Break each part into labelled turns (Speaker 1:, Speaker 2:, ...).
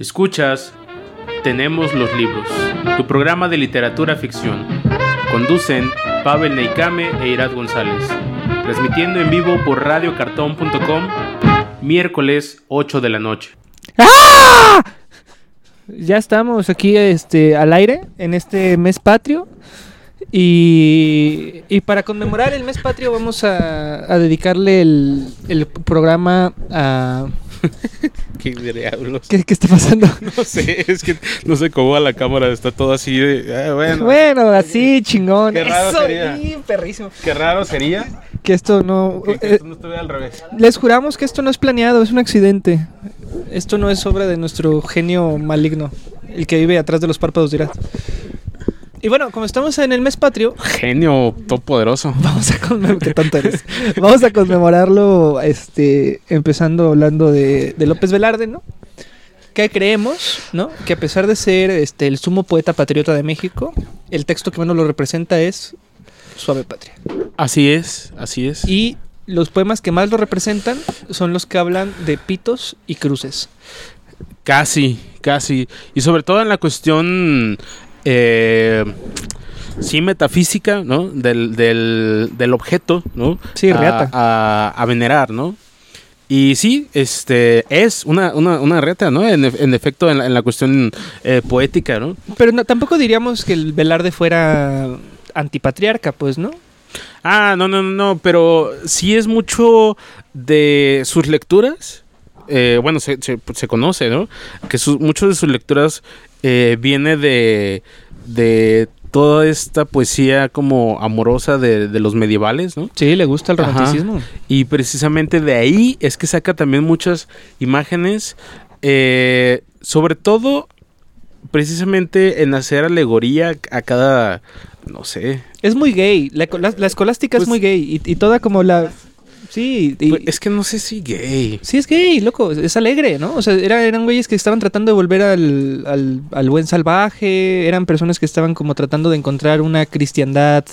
Speaker 1: Escuchas Tenemos los libros, tu programa de literatura ficción. Conducen Pavel Neikame e Irad González. Transmitiendo en vivo por radiocartón.com, miércoles 8 de la noche.
Speaker 2: ¡Ah! Ya estamos aquí este, al aire en este mes patrio. Y, y para conmemorar el mes patrio vamos a, a dedicarle el, el programa a...
Speaker 1: ¿Qué diablos?
Speaker 2: ¿Qué, qué está pasando?
Speaker 1: No sé, es que no sé cómo a la cámara está todo así de. ah, bueno,
Speaker 2: Bueno, así, chingón.
Speaker 1: Qué raro
Speaker 2: Eso,
Speaker 1: sería.
Speaker 2: sí, perrísimo.
Speaker 1: qué raro sería
Speaker 2: Que esto no...
Speaker 1: que, que
Speaker 2: eh,
Speaker 1: esto no estuviera al revés.
Speaker 2: les juramos que esto no es planeado, es un accidente. Esto no es obra de nuestro genio maligno, el que vive atrás de los párpados de Irat. Y bueno, como estamos en el mes patrio,
Speaker 1: Genio todopoderoso.
Speaker 2: Vamos a conmemorar, qué tonto eres. Vamos a conmemorarlo, este, empezando hablando de, de López Velarde, ¿no? Que creemos, ¿no? Que a pesar de ser este, el sumo poeta patriota de México, el texto que menos lo representa es Suave Patria.
Speaker 1: Así es, así es.
Speaker 2: Y los poemas que más lo representan son los que hablan de pitos y cruces.
Speaker 1: Casi, casi. Y sobre todo en la cuestión, eh, sí, metafísica, ¿no? Del, del, del objeto, ¿no?
Speaker 2: Sí,
Speaker 1: a,
Speaker 2: reata.
Speaker 1: A, a venerar, ¿no? Y sí, este, es una, una, una reata, ¿no? En, en efecto, en la, en la cuestión eh, poética, ¿no?
Speaker 2: Pero no- tampoco diríamos que el Velarde fuera antipatriarca, pues, ¿no?
Speaker 1: Ah, no, no, no, no, pero sí es mucho de sus lecturas. eh, bueno, se, se, se conoce, ¿no? Que su- mucho de sus lecturas eh, viene de, de toda esta poesía como amorosa de, de los medievales, ¿no?
Speaker 2: Sí, le gusta el
Speaker 1: Ajá.
Speaker 2: romanticismo.
Speaker 1: Y precisamente de ahí es que saca también muchas imágenes, eh, sobre todo precisamente en hacer alegoría a cada, no sé,
Speaker 2: Es muy gay. La, la- la escolástica
Speaker 1: Pues-
Speaker 2: es muy gay. Y, y toda como la. Sí, y-
Speaker 1: pues, es que no sé si gay.
Speaker 2: sí es gay, loco. Es alegre, ¿no? O sea, era- eran güeyes que estaban tratando de volver al, al, al buen salvaje. Eran personas que estaban como tratando de encontrar una cristiandad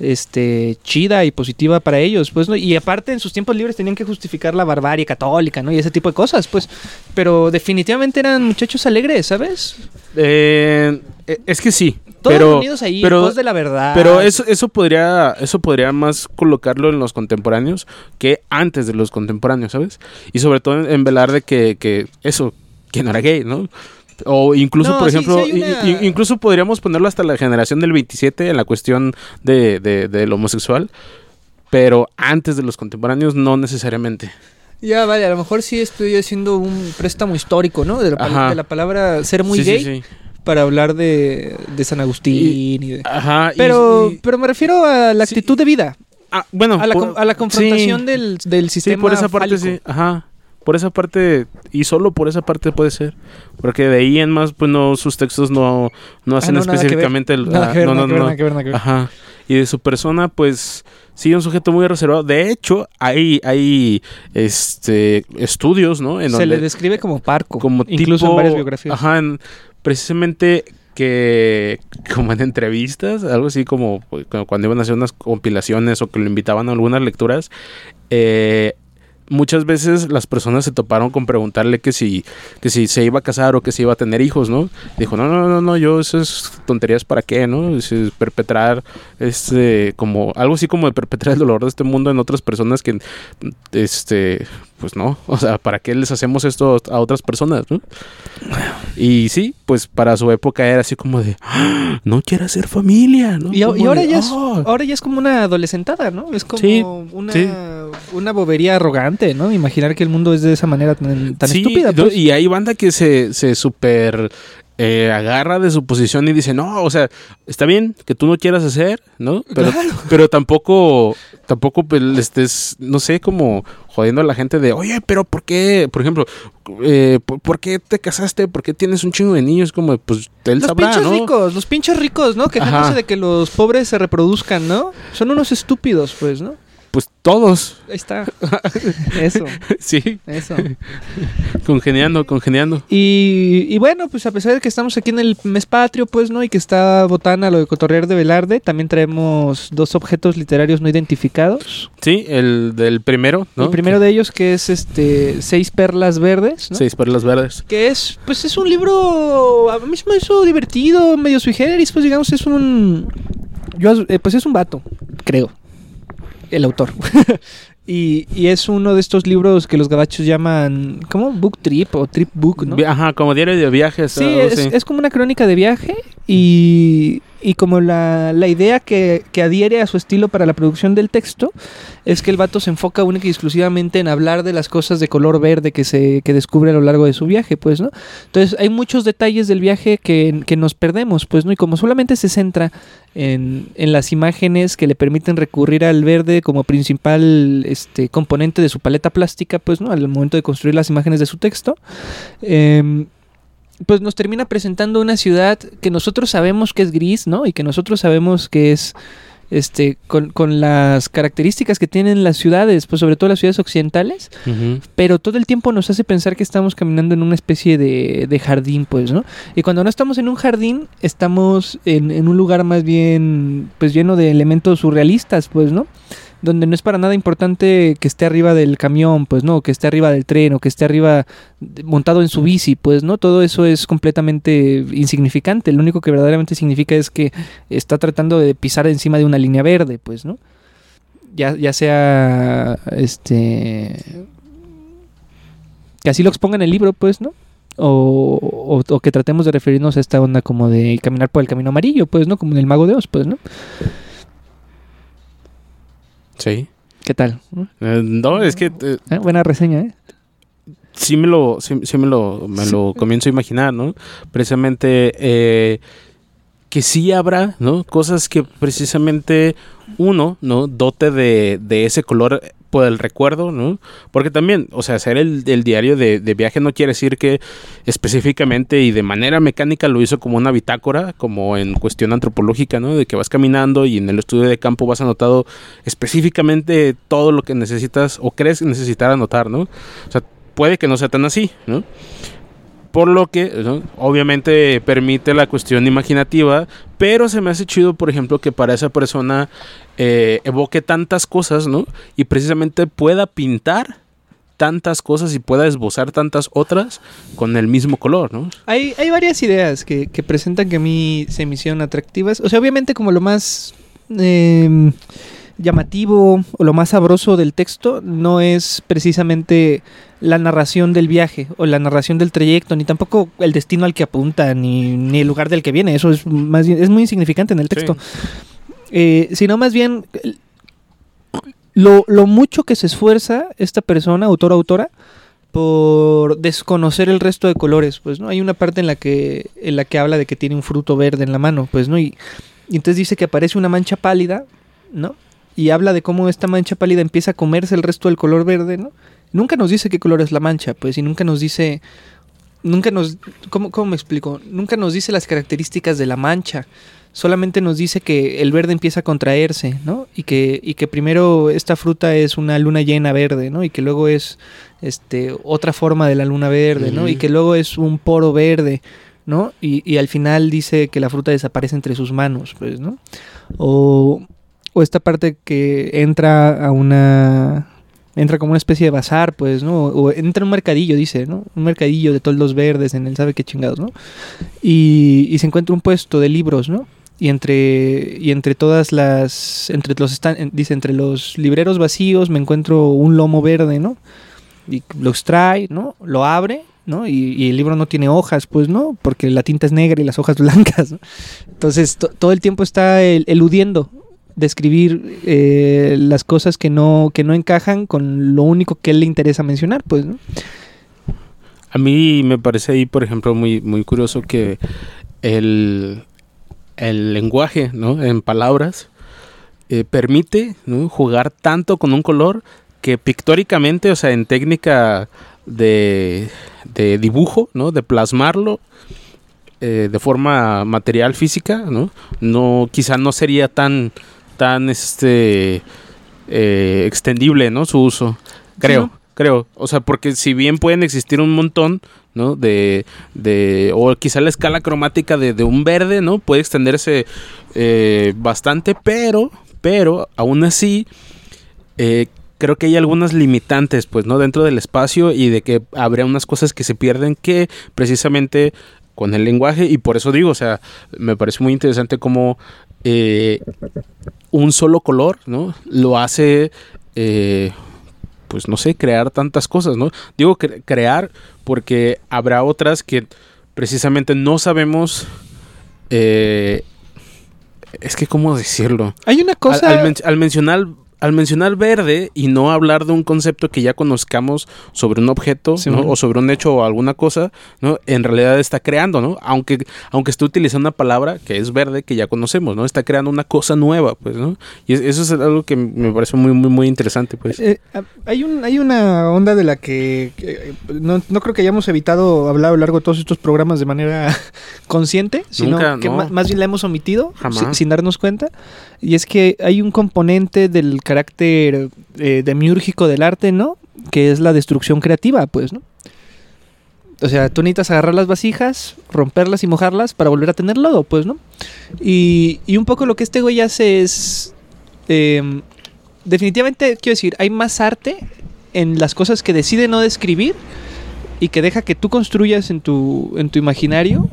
Speaker 2: este chida y positiva para ellos pues no y aparte en sus tiempos libres tenían que justificar la barbarie católica no y ese tipo de cosas pues pero definitivamente eran muchachos alegres sabes
Speaker 1: Eh, eh, es que sí,
Speaker 2: todos
Speaker 1: pero
Speaker 2: unidos ahí
Speaker 1: pero-
Speaker 2: pos de la verdad
Speaker 1: pero eso eso podría eso podría más colocarlo en los contemporáneos que antes de los contemporáneos, ¿sabes? Y sobre todo en, en velar de que, que eso que no era gay, ¿no? O incluso,
Speaker 2: No,
Speaker 1: por
Speaker 2: sí,
Speaker 1: ejemplo,
Speaker 2: sí una-
Speaker 1: incluso podríamos ponerlo hasta la generación del 27 en la cuestión de, de, del homosexual, pero antes de los contemporáneos no necesariamente.
Speaker 2: Ya, vale, a lo mejor sí estoy haciendo un préstamo histórico, ¿no? De la, de la palabra ser muy
Speaker 1: Sí, sí,
Speaker 2: gay
Speaker 1: sí.
Speaker 2: Para hablar de, de San Agustín y, de...
Speaker 1: Ajá.
Speaker 2: Pero,
Speaker 1: y-
Speaker 2: pero me refiero a la
Speaker 1: Sí.
Speaker 2: actitud de vida,
Speaker 1: ah, bueno,
Speaker 2: a la,
Speaker 1: por-
Speaker 2: con- a la confrontación
Speaker 1: sí.
Speaker 2: del, del
Speaker 1: Sí,
Speaker 2: sistema
Speaker 1: por esa parte
Speaker 2: fálico.
Speaker 1: sí. Ajá. Por esa parte, y solo por esa parte puede ser. Porque de ahí en más, pues no, sus textos no, no hacen
Speaker 2: Ah, no,
Speaker 1: específicamente el. Ah, no, no, no. Ajá. Y de su persona, pues, sí, un sujeto muy reservado. De hecho, hay, hay este estudios, ¿no? En
Speaker 2: Se
Speaker 1: donde
Speaker 2: le describe como parco,
Speaker 1: como
Speaker 2: incluso en varias biografías.
Speaker 1: Ajá, en- precisamente que como en entrevistas, algo así como cu- cuando iban a hacer unas compilaciones o que lo invitaban a algunas lecturas, eh, muchas veces las personas se toparon con preguntarle que si, que si se iba a casar o que si iba a tener hijos, ¿no? Dijo, no, no, no, no, yo esas tonterías para qué, ¿no? Es perpetrar, este, como, algo así como de perpetrar el dolor de este mundo en otras personas que, este, pues no, o sea, ¿para qué les hacemos esto a otras personas, no? Y sí, pues para su época era así como de, "Ah, no quiere hacer familia, ¿no?
Speaker 2: Y, ahora,
Speaker 1: de,
Speaker 2: ya es,
Speaker 1: "Ah".
Speaker 2: ahora ya es como una adolescentada, ¿no? Es como
Speaker 1: Sí,
Speaker 2: una,
Speaker 1: sí.
Speaker 2: una bobería arrogante, ¿no? Imaginar que el mundo es de esa manera tan, tan
Speaker 1: Sí,
Speaker 2: estúpida. pues.
Speaker 1: Y hay banda que se, se super eh, agarra de su posición y dice, no, o sea, está bien que tú no quieras hacer, ¿no? Pero,
Speaker 2: Claro.
Speaker 1: pero tampoco, tampoco pues, le estés, no sé, como jodiendo a la gente de, oye, pero ¿por qué? Por ejemplo, eh, ¿por, por qué te casaste? ¿Por qué tienes un chingo de niños? Como, pues, él
Speaker 2: Los
Speaker 1: sabrá,
Speaker 2: pinches
Speaker 1: ¿no?
Speaker 2: ricos, los pinches ricos, ¿no? Quejándose de que los pobres se reproduzcan, ¿no? Son unos estúpidos, pues, ¿no?
Speaker 1: Pues todos.
Speaker 2: Ahí está. Eso,
Speaker 1: sí,
Speaker 2: eso.
Speaker 1: congeniando, congeniando.
Speaker 2: Y, y bueno, pues a pesar de que estamos aquí en el mes patrio, pues, ¿no? Y que está Botana, lo de Cotorrear de Velarde, también traemos dos objetos literarios no identificados.
Speaker 1: Sí, el del primero, ¿no?
Speaker 2: El primero de ellos que es este Seis Perlas Verdes, ¿no?
Speaker 1: Seis perlas verdes.
Speaker 2: Que es, pues es un libro, a mí se me hizo divertido, medio sui generis, pues digamos, es un... Yo, eh, pues es un vato, creo, el autor. y, y es uno de estos libros que los gabachos llaman, ¿cómo? Book Trip o Trip Book, ¿no?
Speaker 1: Ajá, como diario de viajes.
Speaker 2: Sí, es,
Speaker 1: así.
Speaker 2: es como una crónica de viaje y, y como la, la idea que, que adhiere a su estilo para la producción del texto es que el vato se enfoca única y exclusivamente en hablar de las cosas de color verde que se que descubre a lo largo de su viaje, pues, ¿no? Entonces hay muchos detalles del viaje que, que nos perdemos, pues, ¿no? Y como solamente se centra en, en las imágenes que le permiten recurrir al verde como principal este, componente de su paleta plástica, pues, ¿no? Al momento de construir las imágenes de su texto. em, pues nos termina presentando una ciudad que nosotros sabemos que es gris, ¿no? Y que nosotros sabemos que es este con, con las características que tienen las ciudades, pues sobre todo las ciudades occidentales, pero todo el tiempo nos hace pensar que estamos caminando en una especie de, de jardín, pues, ¿no? Y cuando no estamos en un jardín, estamos en, en un lugar más bien, pues, lleno de elementos surrealistas, pues, ¿no? Donde no es para nada importante que esté arriba del camión, pues, ¿no? Que esté arriba del tren o que esté arriba montado en su bici, pues, ¿no? Todo eso es completamente insignificante. Lo único que verdaderamente significa es que está tratando de pisar encima de una línea verde, pues, ¿no? Ya, ya sea, este, que así lo exponga en el libro, pues, ¿no? O, o- o que tratemos de referirnos a esta onda como de caminar por el camino amarillo, pues, ¿no? Como en el Mago de Oz, pues, ¿no?
Speaker 1: Sí.
Speaker 2: ¿Qué tal? ¿No?
Speaker 1: Eh, no, es que eh,
Speaker 2: ¿Eh? Buena reseña, ¿eh?
Speaker 1: sí me lo, sí, sí me lo, me
Speaker 2: Sí.
Speaker 1: lo comienzo a imaginar, ¿no? Precisamente eh, que sí habrá, ¿no? Cosas que precisamente uno, ¿no? Dote de, de ese color por el recuerdo, ¿no? Porque también, o sea, hacer el, el diario de, de viaje no quiere decir que específicamente y de manera mecánica lo hizo como una bitácora, como en cuestión antropológica, ¿no? De que vas caminando y en el estudio de campo vas anotado específicamente todo lo que necesitas o crees necesitar anotar, ¿no? O sea, puede que no sea tan así, ¿no? Por lo que, obviamente, permite la cuestión imaginativa, pero se me hace chido, por ejemplo, que para esa persona eh, evoque tantas cosas, ¿no? Y precisamente pueda pintar tantas cosas y pueda esbozar tantas otras con el mismo color, ¿no?
Speaker 2: Hay, hay varias ideas que, que presentan que a mí se me hicieron atractivas. O sea, obviamente como lo más eh, llamativo o lo más sabroso del texto no es precisamente la narración del viaje o la narración del trayecto, ni tampoco el destino al que apunta, ni, ni el lugar del que viene. Eso es más bien, es muy insignificante en el texto. Eh, sino más bien lo, lo mucho que se esfuerza esta persona, autor autora, por desconocer el resto de colores, pues, ¿no? Hay una parte en la que, en la que habla de que tiene un fruto verde en la mano, pues, ¿no? Y, y entonces dice que aparece una mancha pálida, ¿no? Y habla de cómo esta mancha pálida empieza a comerse el resto del color verde, ¿no? Nunca nos dice qué color es la mancha, pues, y nunca nos dice... Nunca nos... ¿Cómo, cómo me explico? Nunca nos dice las características de la mancha. Solamente nos dice que el verde empieza a contraerse, ¿no? Y que, y que primero esta fruta es una luna llena verde, ¿no? Y que luego es este, otra forma de la luna verde, ¿no? Y que luego es un poro verde, ¿no? Y, y al final dice que la fruta desaparece entre sus manos, pues, ¿no? O, o esta parte que entra a una... Entra como una especie de bazar, pues, ¿no? O entra en un mercadillo, dice, ¿no? Un mercadillo de toldos verdes en el sabe qué chingados, ¿no? Y, y se encuentra un puesto de libros, ¿no? Y entre, y entre todas las, entre los dice, entre los libreros vacíos me encuentro un lomo verde, ¿no? Y lo extrae, ¿no? Lo abre, ¿no? Y, y el libro no tiene hojas, pues, ¿no? Porque la tinta es negra y las hojas blancas, ¿no? Entonces, to- todo el tiempo está el- eludiendo describir eh, las cosas que no, que no encajan con lo único que él le interesa mencionar, pues.
Speaker 1: A mí me parece ahí, por ejemplo, muy, muy curioso que el, el lenguaje, ¿no? En palabras, eh, permite jugar tanto con un color que pictóricamente, o sea, en técnica de, de dibujo, ¿no? De plasmarlo eh, de forma material física, ¿no? No, quizá no sería tan, tan, este, eh, extendible, ¿no? Su uso. Creo,
Speaker 2: ¿no?
Speaker 1: creo. O sea, porque si bien pueden existir un montón, ¿no? De, de o quizá la escala cromática de, de un verde, ¿no? Puede extenderse eh, bastante, pero, pero, aún así, eh, creo que hay algunas limitantes, pues, ¿no? Dentro del espacio y de que habría unas cosas que se pierden que precisamente con el lenguaje, y por eso digo, o sea, me parece muy interesante cómo eh, un solo color, ¿no? Lo hace, eh, pues, no sé, crear tantas cosas, ¿no? Digo cre- crear porque habrá otras que precisamente no sabemos... eh, es que, ¿cómo decirlo?
Speaker 2: Hay una
Speaker 1: Al-
Speaker 2: cosa...
Speaker 1: al, men- al mencionar al mencionar verde y no hablar de un concepto que ya conozcamos sobre un objeto
Speaker 2: Sí,
Speaker 1: ¿no?
Speaker 2: bueno.
Speaker 1: o sobre un hecho o alguna cosa, ¿no? En realidad está creando, ¿no? Aunque, aunque esté utilizando una palabra que es verde que ya conocemos, ¿no? Está creando una cosa nueva, pues, ¿no? Y es- eso es algo que me parece muy, muy, muy interesante, pues.
Speaker 2: Eh, ah, hay, un, hay una onda de la que, que, eh, no, no creo que hayamos evitado hablar a lo largo de todos estos programas de manera consciente, sino
Speaker 1: Nunca,
Speaker 2: que
Speaker 1: no.
Speaker 2: más bien la hemos omitido
Speaker 1: Jamás.
Speaker 2: si- sin darnos cuenta. Y es que hay un componente del carácter eh, demiúrgico del arte, ¿no? Que es la destrucción creativa, pues, ¿no? O sea, tú necesitas agarrar las vasijas, romperlas y mojarlas para volver a tener lodo, pues, ¿no? Y, y un poco lo que este güey hace es... em, definitivamente, quiero decir, hay más arte en las cosas que decide no describir y que deja que tú construyas en tu, en tu imaginario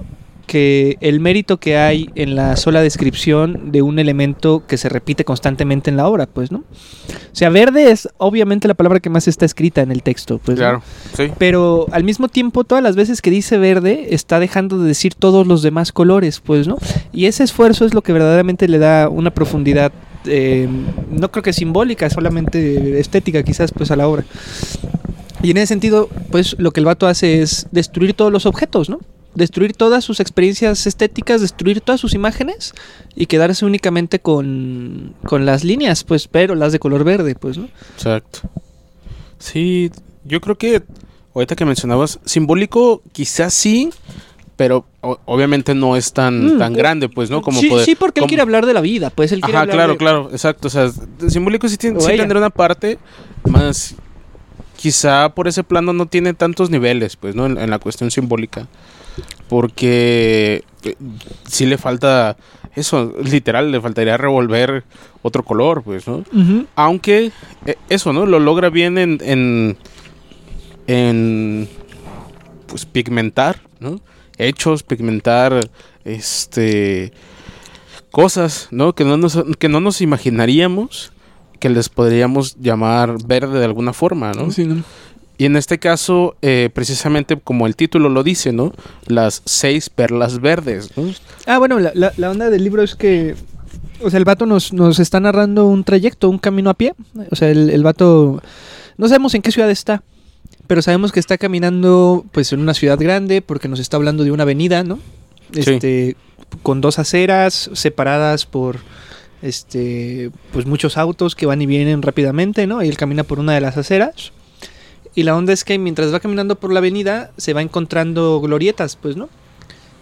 Speaker 2: que el mérito que hay en la sola descripción de un elemento que se repite constantemente en la obra, pues, ¿no? O sea, verde es obviamente la palabra que más está escrita en el texto, pues. ¿no?
Speaker 1: claro, sí.
Speaker 2: Pero al mismo tiempo, todas las veces que dice verde, está dejando de decir todos los demás colores, pues, ¿no? Y ese esfuerzo es lo que verdaderamente le da una profundidad, eh, no creo que simbólica, solamente estética quizás, pues, a la obra. Y en ese sentido, pues, lo que el vato hace es destruir todos los objetos, ¿no? Destruir todas sus experiencias estéticas, destruir todas sus imágenes y quedarse únicamente con, con las líneas, pues, pero las de color verde, pues, ¿no?
Speaker 1: Exacto. Sí, yo creo que ahorita que mencionabas, simbólico quizás sí, pero o- obviamente no es tan,
Speaker 2: Mm,
Speaker 1: tan grande, pues, ¿no? Como
Speaker 2: sí,
Speaker 1: poder-
Speaker 2: sí, porque él quiere hablar de la vida, pues él quiere
Speaker 1: Ajá,
Speaker 2: hablar
Speaker 1: claro,
Speaker 2: de-
Speaker 1: claro, exacto. O sea, simbólico sí, tiene, sí tendrá una parte, más quizá por ese plano no tiene tantos niveles, pues, ¿no? En, en la cuestión simbólica. Porque eh, sí le falta eso, literal, le faltaría revolver otro color, pues, ¿no? Aunque eh, eso, ¿no? Lo logra bien en, en, en, pues pigmentar, ¿no? Hechos, pigmentar, este, cosas, ¿no? Que no nos, que no nos imaginaríamos que les podríamos llamar verde de alguna forma, ¿no?
Speaker 2: Sí, ¿no?
Speaker 1: Y en este caso, eh, precisamente como el título lo dice, ¿no? Las seis perlas verdes, ¿no?
Speaker 2: Ah, bueno, la, la- la onda del libro es que. O sea, el vato nos, nos está narrando un trayecto, un camino a pie. O sea, el, el vato. No sabemos en qué ciudad está. Pero sabemos que está caminando, pues, en una ciudad grande, porque nos está hablando de una avenida, ¿no?
Speaker 1: Sí.
Speaker 2: Este. Con dos aceras separadas por. Este. Pues muchos autos que van y vienen rápidamente, ¿no? Y él camina por una de las aceras. Y la onda es que mientras va caminando por la avenida, se va encontrando glorietas, pues, ¿no?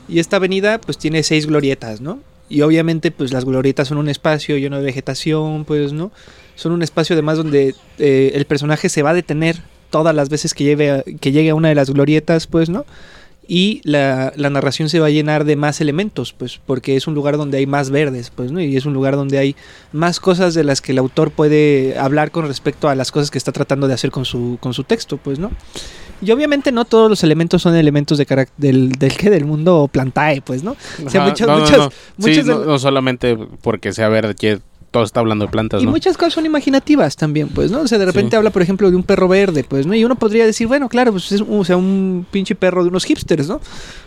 Speaker 2: Y esta avenida, pues, tiene seis glorietas, ¿no? Y obviamente, pues, las glorietas son un espacio lleno de vegetación, pues, ¿no? Son un espacio además donde eh, el personaje se va a detener todas las veces que, lleve que llegue a una de las glorietas, pues, ¿no? Y la, la narración se va a llenar de más elementos, pues, porque es un lugar donde hay más verdes, pues, ¿no? Y es un lugar donde hay más cosas de las que el autor puede hablar con respecto a las cosas que está tratando de hacer con su, con su texto, pues, ¿no? Y obviamente no todos los elementos son elementos de del, del que del mundo plantae, pues, ¿no? O sea, muchas-
Speaker 1: no, no,
Speaker 2: muchas-
Speaker 1: no. Sí,
Speaker 2: muchas de-
Speaker 1: no, no solamente porque sea verde, que todo está hablando de plantas,
Speaker 2: Y
Speaker 1: ¿no?
Speaker 2: muchas cosas son imaginativas también, pues, ¿no? O sea, de repente
Speaker 1: Sí.
Speaker 2: habla, por ejemplo, de un perro verde, pues, ¿no? Y uno podría decir, bueno, claro, pues es un, o sea, un pinche perro de unos hipsters, ¿no?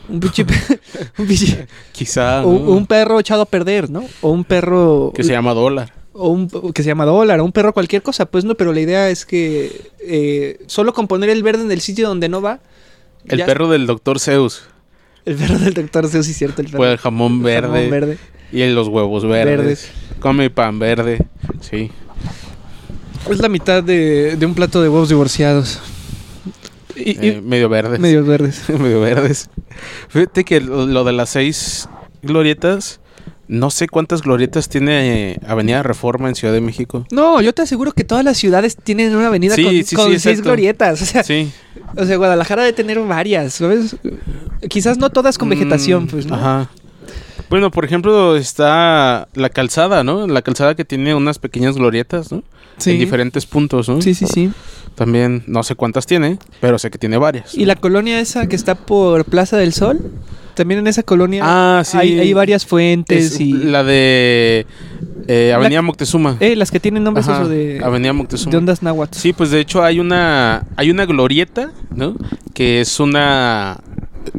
Speaker 2: Un pinche, un, pinche-
Speaker 1: Quizá,
Speaker 2: o-
Speaker 1: ¿no?
Speaker 2: o un perro echado a perder, ¿no? O un perro
Speaker 1: que se llama dólar.
Speaker 2: o un que se llama dólar, o un perro cualquier cosa, pues, ¿no? Pero la idea es que eh, solo con poner el verde en el sitio donde no va,
Speaker 1: El
Speaker 2: ya-
Speaker 1: perro del doctor Zeus.
Speaker 2: el perro del doctor Zeus, sí, cierto, el perro.
Speaker 1: Pues el jamón
Speaker 2: el
Speaker 1: verde.
Speaker 2: jamón verde.
Speaker 1: Y los huevos verdes.
Speaker 2: Verdes.
Speaker 1: Come pan verde. Sí.
Speaker 2: Es la mitad de, de un plato de huevos divorciados. Y, y-
Speaker 1: Eh, medio verdes.
Speaker 2: medios verdes.
Speaker 1: medio verdes. Fíjate que lo, lo de las seis glorietas No sé cuántas glorietas tiene eh, Avenida Reforma en Ciudad de México.
Speaker 2: No, yo te aseguro que todas las ciudades tienen una avenida
Speaker 1: Sí,
Speaker 2: con,
Speaker 1: sí, sí,
Speaker 2: con seis
Speaker 1: exacto.
Speaker 2: glorietas. O sea,
Speaker 1: Sí.
Speaker 2: o sea, Guadalajara debe tener varias, ¿sabes? Quizás no todas con vegetación,
Speaker 1: Mm,
Speaker 2: pues, ¿no?
Speaker 1: Ajá. Bueno, por ejemplo, está la calzada, ¿no? La calzada que tiene unas pequeñas glorietas, ¿no?
Speaker 2: Sí.
Speaker 1: En diferentes puntos, ¿no?
Speaker 2: Sí, sí, sí.
Speaker 1: También no sé cuántas tiene, pero sé que tiene varias.
Speaker 2: Y la colonia esa que está por Plaza del Sol, también en esa colonia
Speaker 1: Ah, sí.
Speaker 2: hay, hay varias fuentes
Speaker 1: Es
Speaker 2: y...
Speaker 1: la de eh, Avenida Moctezuma.
Speaker 2: Eh, las que tienen nombres
Speaker 1: Ajá,
Speaker 2: eso de,
Speaker 1: Avenida Moctezuma.
Speaker 2: de ondas náhuatl.
Speaker 1: Sí, pues de hecho hay una hay una glorieta, ¿no? Que es una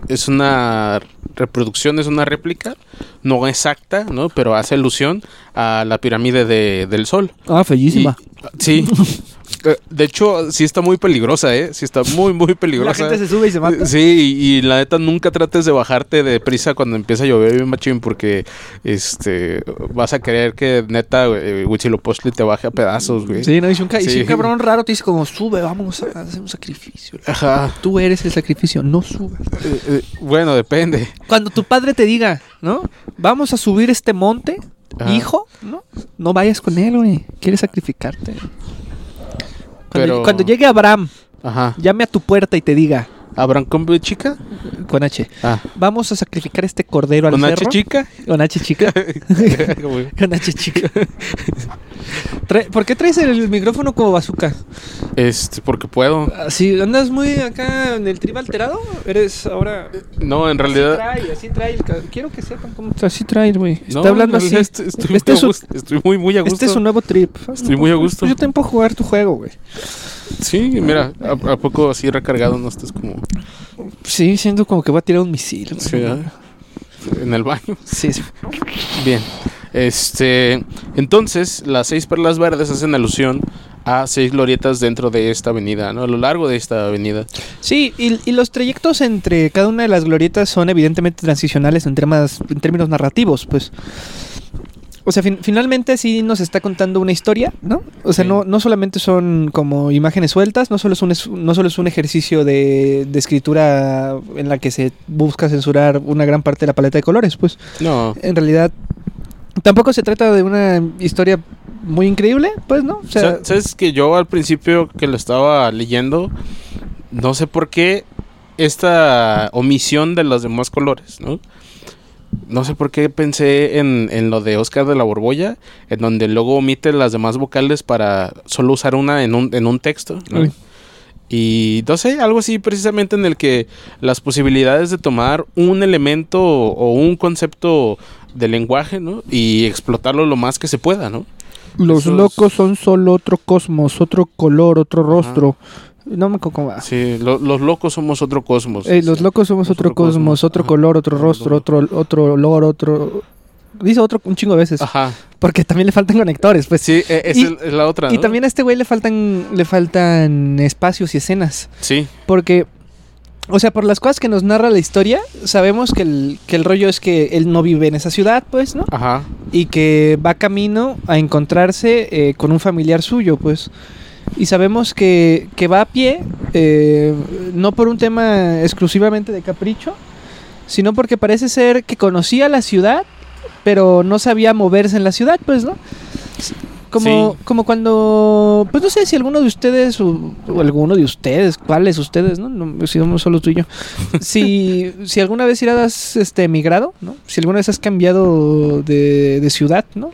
Speaker 1: es una reproducción, es una réplica, no exacta, ¿no? Pero hace alusión a la pirámide de- del Sol.
Speaker 2: Ah, bellísima.
Speaker 1: Sí. Eh, De hecho, sí está muy peligrosa, ¿eh? Sí está muy, muy
Speaker 2: La
Speaker 1: peligrosa.
Speaker 2: gente se sube y se mata.
Speaker 1: Sí, y, y la neta nunca trates de bajarte de prisa cuando empieza a llover bien machín porque este vas a querer que neta eh, Huitzilopochtli te baje a pedazos, güey.
Speaker 2: Sí, no, y si un, ca- y si
Speaker 1: Sí.
Speaker 2: un cabrón raro te dice como, sube, vamos a hacer un sacrificio.
Speaker 1: Ajá.
Speaker 2: Tú eres el sacrificio, no subas.
Speaker 1: Eh, eh, bueno, depende.
Speaker 2: Cuando tu padre te diga, ¿no? Vamos a subir este monte,
Speaker 1: Ajá.
Speaker 2: hijo, ¿no? No vayas con él, güey. Quiere sacrificarte. Cuando, llegue Abraham,
Speaker 1: Ajá.
Speaker 2: llame a tu puerta y te diga,
Speaker 1: ¿Abraham con B chica?
Speaker 2: con H,
Speaker 1: Ah.
Speaker 2: vamos a sacrificar este cordero al
Speaker 1: ¿Con H
Speaker 2: cerro.
Speaker 1: chica?
Speaker 2: Con H chica. Con H chica. Trae- ¿Por qué traes el micrófono como bazooka?
Speaker 1: este, porque puedo.
Speaker 2: Así, ¿andas muy acá en el trip alterado? ¿Eres ahora...?
Speaker 1: No, en
Speaker 2: Así
Speaker 1: realidad.
Speaker 2: trae, así trae. el ca- Quiero que sepan cómo así trae, güey. Está
Speaker 1: no,
Speaker 2: hablando así.
Speaker 1: Estoy, estoy
Speaker 2: Este
Speaker 1: muy
Speaker 2: es
Speaker 1: a estoy muy, muy a gusto.
Speaker 2: Este es un nuevo trip.
Speaker 1: Estoy muy a gusto.
Speaker 2: Yo te puedo jugar tu juego, güey.
Speaker 1: Sí, mira, ¿a, a poco así recargado no estás como
Speaker 2: Sí, siento como que voy a tirar un misil.
Speaker 1: en el baño?
Speaker 2: Sí, sí.
Speaker 1: Bien. Este, entonces, las seis perlas verdes hacen alusión a seis glorietas dentro de esta avenida, ¿no? A lo largo de esta avenida.
Speaker 2: Sí, y, y los trayectos entre cada una de las glorietas son evidentemente transicionales en, temas, en términos narrativos, pues. O sea, fin- finalmente sí nos está contando una historia, ¿no? O sea,
Speaker 1: Sí.
Speaker 2: no, no solamente son como imágenes sueltas, no solo es un, es- no solo es un ejercicio de, de escritura en la que se busca censurar una gran parte de la paleta de colores, pues.
Speaker 1: No,
Speaker 2: En realidad, tampoco se trata de una historia muy increíble, pues, ¿no? O sea,
Speaker 1: Sa- ¿Sabes que yo al principio que lo estaba leyendo, no sé por qué esta omisión de los demás colores, ¿no? No sé por qué pensé en, en lo de Oscar de la Borbolla, en donde luego omite las demás vocales para solo usar una en un, en un texto. Y no sé, algo así precisamente en el que las posibilidades de tomar un elemento o un concepto de lenguaje, ¿no? Y explotarlo lo más que se pueda, ¿no?
Speaker 2: Los
Speaker 1: Esos-
Speaker 2: locos son solo otro cosmos, otro color, otro rostro. No me va.
Speaker 1: Sí, lo- los locos somos otro cosmos.
Speaker 2: Ey, los locos somos
Speaker 1: Otro
Speaker 2: otro cosmos,
Speaker 1: cosmos,
Speaker 2: otro color, otro rostro, otro, otro olor, otro... Dice otro un chingo de veces.
Speaker 1: Ajá.
Speaker 2: Porque también le faltan conectores, pues.
Speaker 1: Sí, e- es,
Speaker 2: Y-
Speaker 1: el- es la otra.
Speaker 2: Y también a este güey le faltan, le faltan espacios y escenas.
Speaker 1: Sí,
Speaker 2: Porque, o sea, por las cosas que nos narra la historia, sabemos que el, que el rollo es que él no vive en esa ciudad, pues, ¿no?
Speaker 1: ajá.
Speaker 2: y que va camino a encontrarse eh, con un familiar suyo, pues. Y sabemos que, que va a pie, eh, no por un tema exclusivamente de capricho, sino porque parece ser que conocía la ciudad, pero no sabía moverse en la ciudad, pues, ¿no? Como,
Speaker 1: Sí.
Speaker 2: como cuando, pues no sé si alguno de ustedes, o, o alguno de ustedes, cuáles ustedes, ¿no? no si somos solo tú y yo. si, si alguna vez irás este, emigrado, ¿no? Si alguna vez has cambiado de, de ciudad, ¿no?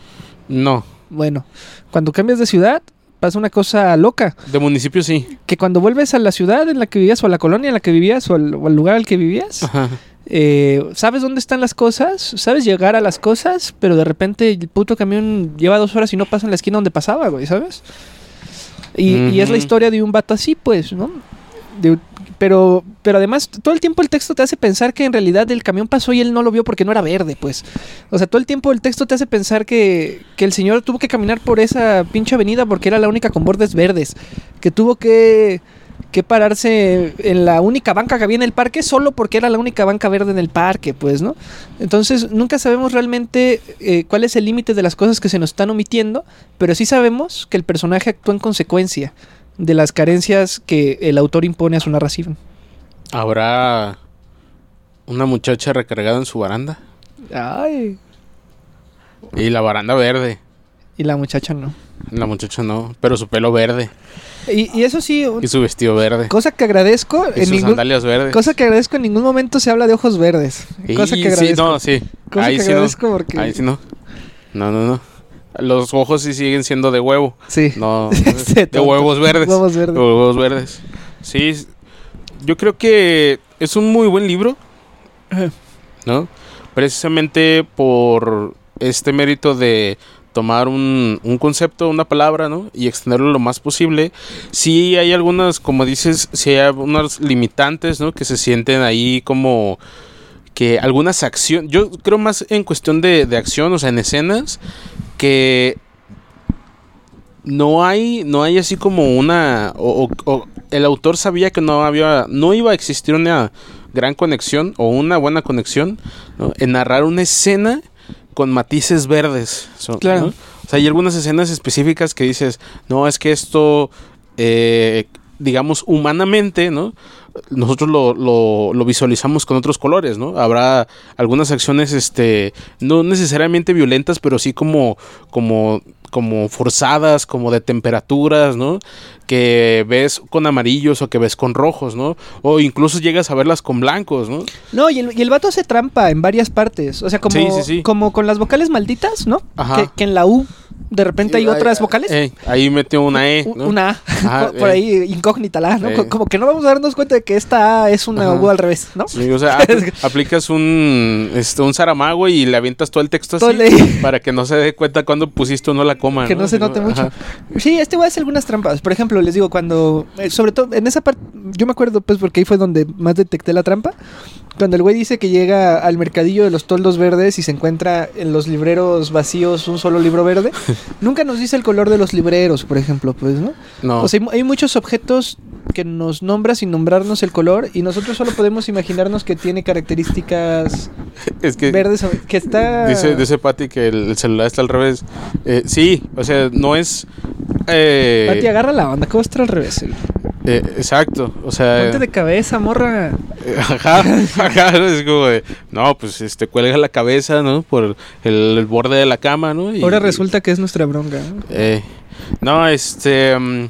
Speaker 1: No,
Speaker 2: Bueno, cuando cambias de ciudad, pasa una cosa loca.
Speaker 1: de municipio sí.
Speaker 2: Que cuando vuelves a la ciudad en la que vivías, o a la colonia en la que vivías, o al, o al lugar al que vivías,
Speaker 1: Ajá.
Speaker 2: eh, sabes dónde están las cosas, sabes llegar a las cosas, pero de repente el puto camión lleva dos horas y no pasa en la esquina donde pasaba, güey, ¿sabes? Y, y es la historia de un vato así, pues, ¿no? De- pero, pero además, todo el tiempo el texto te hace pensar que en realidad el camión pasó y él no lo vio porque no era verde, pues. O sea, todo el tiempo el texto te hace pensar que, que el señor tuvo que caminar por esa pinche avenida porque era la única con bordes verdes. Que tuvo que, que pararse en la única banca que había en el parque solo porque era la única banca verde en el parque, pues, ¿no? Entonces, nunca sabemos realmente eh, cuál es el límite de las cosas que se nos están omitiendo, pero sí sabemos que el personaje actúa en consecuencia de las carencias que el autor impone a su narración.
Speaker 1: ¿Habrá una muchacha recargada en su baranda?
Speaker 2: Ay.
Speaker 1: Y la baranda verde.
Speaker 2: Y la muchacha no.
Speaker 1: La muchacha no, pero su pelo verde.
Speaker 2: Y, y eso sí, un-
Speaker 1: Y su vestido verde.
Speaker 2: cosa que agradezco,
Speaker 1: Y
Speaker 2: en
Speaker 1: sus
Speaker 2: ningún,
Speaker 1: sandalias verdes.
Speaker 2: cosa que agradezco en ningún momento se habla de ojos verdes.
Speaker 1: Y
Speaker 2: Cosa que
Speaker 1: sí,
Speaker 2: agradezco.
Speaker 1: no, sí.
Speaker 2: Cosa
Speaker 1: Ahí
Speaker 2: que
Speaker 1: sí no.
Speaker 2: porque...
Speaker 1: Ahí sí no. No, no, no. Los ojos sí siguen siendo de huevo.
Speaker 2: Sí.
Speaker 1: No, de huevos verdes.
Speaker 2: Huevos verdes.
Speaker 1: De huevos verdes. Sí, yo creo que es un muy buen libro,
Speaker 2: Ajá.
Speaker 1: ¿no? Precisamente por este mérito de tomar un, un concepto, una palabra, ¿no? Y extenderlo lo más posible. Sí hay algunas, como dices, sí hay algunas limitantes, ¿no? Que se sienten ahí como que algunas acciones, yo creo más en cuestión de, de acción, o sea, en escenas, que no hay, no hay así como una, o, o- o el autor sabía que no había, no iba a existir una gran conexión o una buena conexión ¿no? en narrar una escena con matices verdes. so-
Speaker 2: Claro.
Speaker 1: ¿no? O sea, hay algunas escenas específicas que dices, no, es que esto, eh, digamos, humanamente, ¿no? Nosotros lo, lo- lo visualizamos con otros colores, ¿no? Habrá algunas acciones, este, no necesariamente violentas, pero sí como, como, como forzadas, como de temperaturas, ¿no? Que ves con amarillos o que ves con rojos, ¿no? O incluso llegas a verlas con blancos, ¿no?
Speaker 2: No, y el, y el vato hace trampa en varias partes. O sea, como,
Speaker 1: Sí, sí, sí.
Speaker 2: como con las vocales malditas, ¿no?
Speaker 1: Ajá.
Speaker 2: Que, que en la U de repente hay otras vocales.
Speaker 1: eh, ahí metió una E.
Speaker 2: Una A.
Speaker 1: Ajá,
Speaker 2: por,
Speaker 1: eh.
Speaker 2: ahí incógnita la A, ¿no?
Speaker 1: Eh.
Speaker 2: Co- Como que no vamos a darnos cuenta de que esta A es una. U al revés, ¿no?
Speaker 1: Sí, o sea, apl- aplicas un, este, un Saramago y le avientas todo el texto
Speaker 2: Todo
Speaker 1: así
Speaker 2: le-
Speaker 1: para que no se dé cuenta cuando pusiste o no la coma.
Speaker 2: que no se note mucho.
Speaker 1: ajá.
Speaker 2: Sí, este güey hace algunas trampas. Por ejemplo, les digo, cuando. eh, sobre todo, en esa parte. Yo me acuerdo, pues, porque ahí fue donde más detecté la trampa. Cuando el güey dice que llega al mercadillo de los toldos verdes y se encuentra en los libreros vacíos un solo libro verde. nunca nos dice el color de los libreros, por ejemplo, pues, ¿no?
Speaker 1: No.
Speaker 2: O sea, hay, mu- hay muchos objetos que nos nombra sin nombrarnos el color y nosotros solo podemos imaginarnos que tiene características
Speaker 1: es que
Speaker 2: verdes, que está...
Speaker 1: dice, dice Patty que el, el celular está al revés. Eh, sí, o sea, no es... eh,
Speaker 2: Pati, agarra la onda, ¿cómo está al revés?
Speaker 1: Eh, exacto, o sea...
Speaker 2: Ponte de cabeza, morra.
Speaker 1: Ajá, ajá, es como de, no, pues este cuelga la cabeza, ¿no? Por el, el borde de la cama, ¿no? Y-
Speaker 2: Ahora resulta que es nuestra bronca. ¿no?
Speaker 1: Eh, no, este. mm,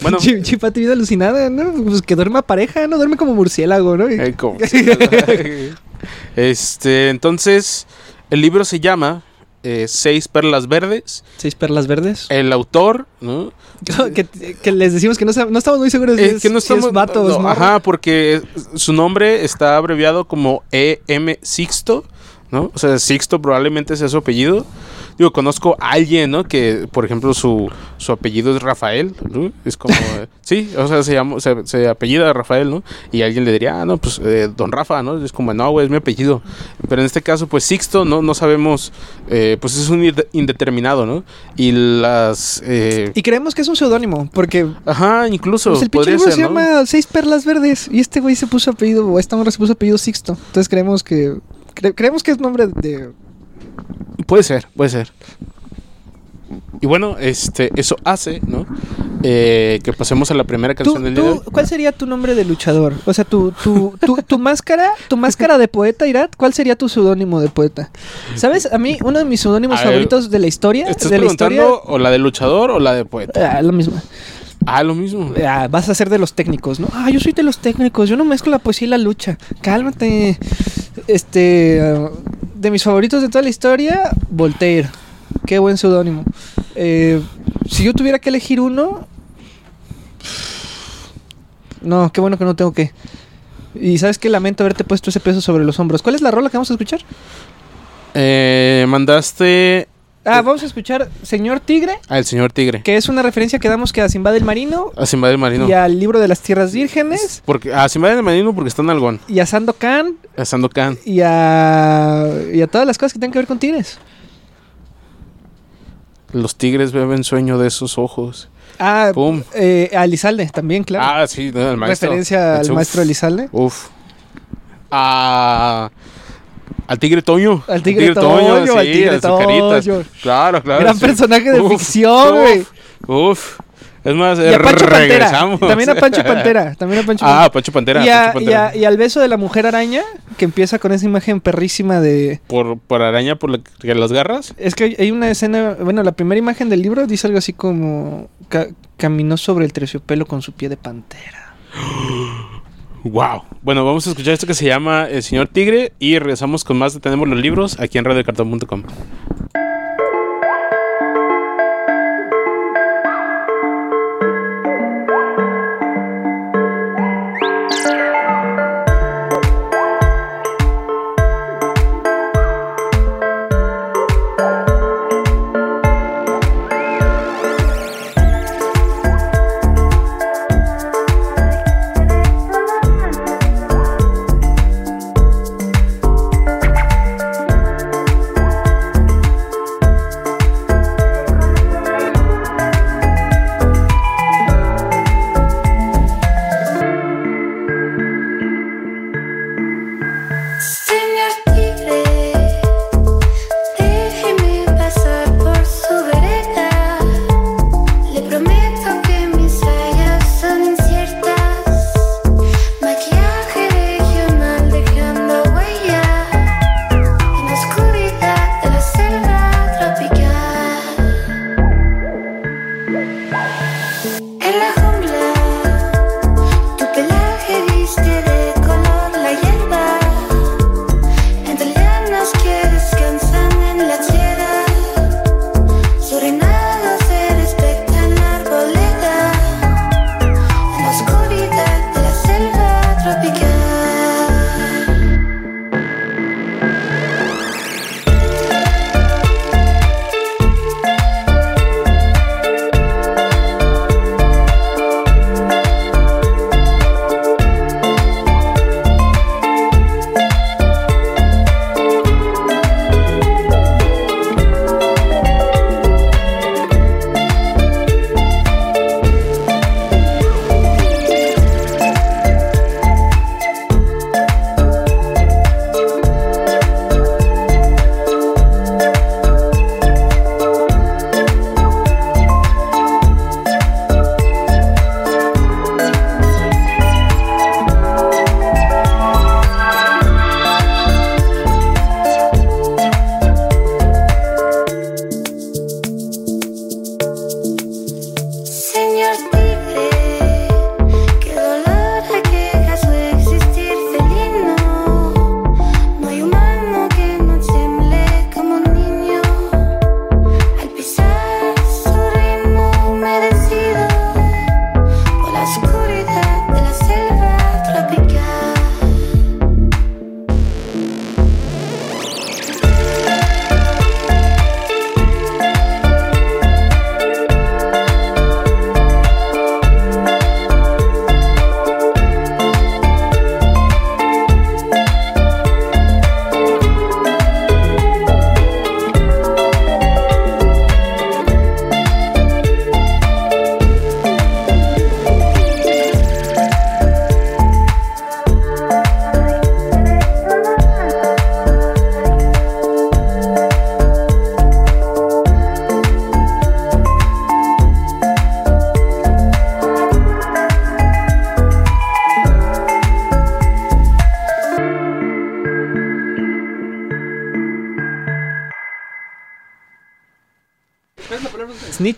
Speaker 1: bueno.
Speaker 2: Chi- Chipati vida alucinada, ¿no? Pues que duerma pareja, ¿no? Duerme como murciélago, ¿no?
Speaker 1: Eh, como- este, entonces, el libro se llama eh, Seis Perlas Verdes.
Speaker 2: Seis perlas verdes.
Speaker 1: El autor, ¿no?
Speaker 2: que, que les decimos que no, no estamos muy seguros de
Speaker 1: Eh, que no
Speaker 2: si es vato es
Speaker 1: no,
Speaker 2: morra.
Speaker 1: ajá, porque su nombre está abreviado como E.M. Sixto, ¿no? O sea, Sixto probablemente sea su apellido. Digo, conozco a alguien, ¿no? Que, por ejemplo, su, su apellido es Rafael, ¿no? Es como, eh, sí, o sea, se, llama, se, se apellida Rafael, ¿no? Y alguien le diría, ah, no, pues, eh, don Rafa, ¿no? Es como, no, güey, es mi apellido. Pero en este caso, pues, Sixto, ¿no? No sabemos, eh, pues es un inde- indeterminado, ¿no? Y las... eh,
Speaker 2: Y creemos que es un seudónimo, porque
Speaker 1: Ajá, incluso
Speaker 2: pues, el pinche libro
Speaker 1: ser,
Speaker 2: se
Speaker 1: ¿no?
Speaker 2: llama Seis perlas verdes y este güey se puso apellido, o esta morra se puso apellido Sixto. Entonces creemos que... cre- creemos que es nombre de...
Speaker 1: Puede ser, puede ser. Y bueno, este, eso hace, ¿no? Eh, que pasemos a la primera
Speaker 2: ¿Tú,
Speaker 1: canción del día.
Speaker 2: tú-. ¿Cuál sería tu nombre de luchador? O sea, tu, tu, tu, tu máscara, tu máscara de poeta, Irat, ¿cuál sería tu seudónimo de poeta? ¿Sabes? A mí, uno de mis seudónimos favoritos de la historia...
Speaker 1: ¿Estás
Speaker 2: de la
Speaker 1: preguntando
Speaker 2: historia
Speaker 1: o la de luchador o la de poeta?
Speaker 2: Ah, lo mismo.
Speaker 1: Ah, lo mismo.
Speaker 2: Ah, vas a ser de los técnicos, ¿no? Ah, yo soy de los técnicos, yo no mezclo la poesía y la lucha. Cálmate. Este, de mis favoritos de toda la historia, Voltaire. Qué buen seudónimo. Eh, si yo tuviera que elegir uno, no, qué bueno que no tengo que. Y sabes que lamento haberte puesto ese peso sobre los hombros. ¿Cuál es la rola que vamos a escuchar?
Speaker 1: Eh, mandaste
Speaker 2: Ah, vamos a escuchar Señor Tigre,
Speaker 1: al señor Tigre.
Speaker 2: que es una referencia que damos que a Simba del Marino
Speaker 1: A Simba del Marino.
Speaker 2: y al libro de las tierras vírgenes
Speaker 1: Porque, a Simba del Marino porque está en Algón.
Speaker 2: y a Sandokan
Speaker 1: A Sandokan.
Speaker 2: y a, y a todas las cosas que tengan que ver con tigres.
Speaker 1: Los tigres beben sueño de esos ojos.
Speaker 2: Ah,
Speaker 1: Pum.
Speaker 2: eh, a Elizalde también, claro.
Speaker 1: Ah, sí, no, el maestro.
Speaker 2: Referencia al
Speaker 1: Uf,
Speaker 2: maestro Elizalde.
Speaker 1: Uf. A- Al tigre Toño.
Speaker 2: Al tigre Toño, al tigre. Toño.
Speaker 1: Claro, claro.
Speaker 2: Gran
Speaker 1: sí.
Speaker 2: personaje de
Speaker 1: Uf,
Speaker 2: ficción, güey.
Speaker 1: Uf, uf. Es más,
Speaker 2: Y a Pancho Pantera.
Speaker 1: regresamos.
Speaker 2: También a Pancho Pantera. También a Pancho
Speaker 1: Ah,
Speaker 2: Pantera.
Speaker 1: Pancho Pantera.
Speaker 2: y, a-
Speaker 1: Pancho
Speaker 2: y
Speaker 1: Pantera.
Speaker 2: a- y al beso de la mujer araña, que empieza con esa imagen perrísima de...
Speaker 3: Por, por araña, por la que las garras.
Speaker 2: Es que hay- hay una escena, bueno, la primera imagen del libro dice algo así como... "Ca- caminó sobre el terciopelo con su pie de pantera.
Speaker 3: Wow. Bueno, vamos a escuchar esto que se llama El Señor Tigre y regresamos con más de Tenemos los libros aquí en radiocartón.com.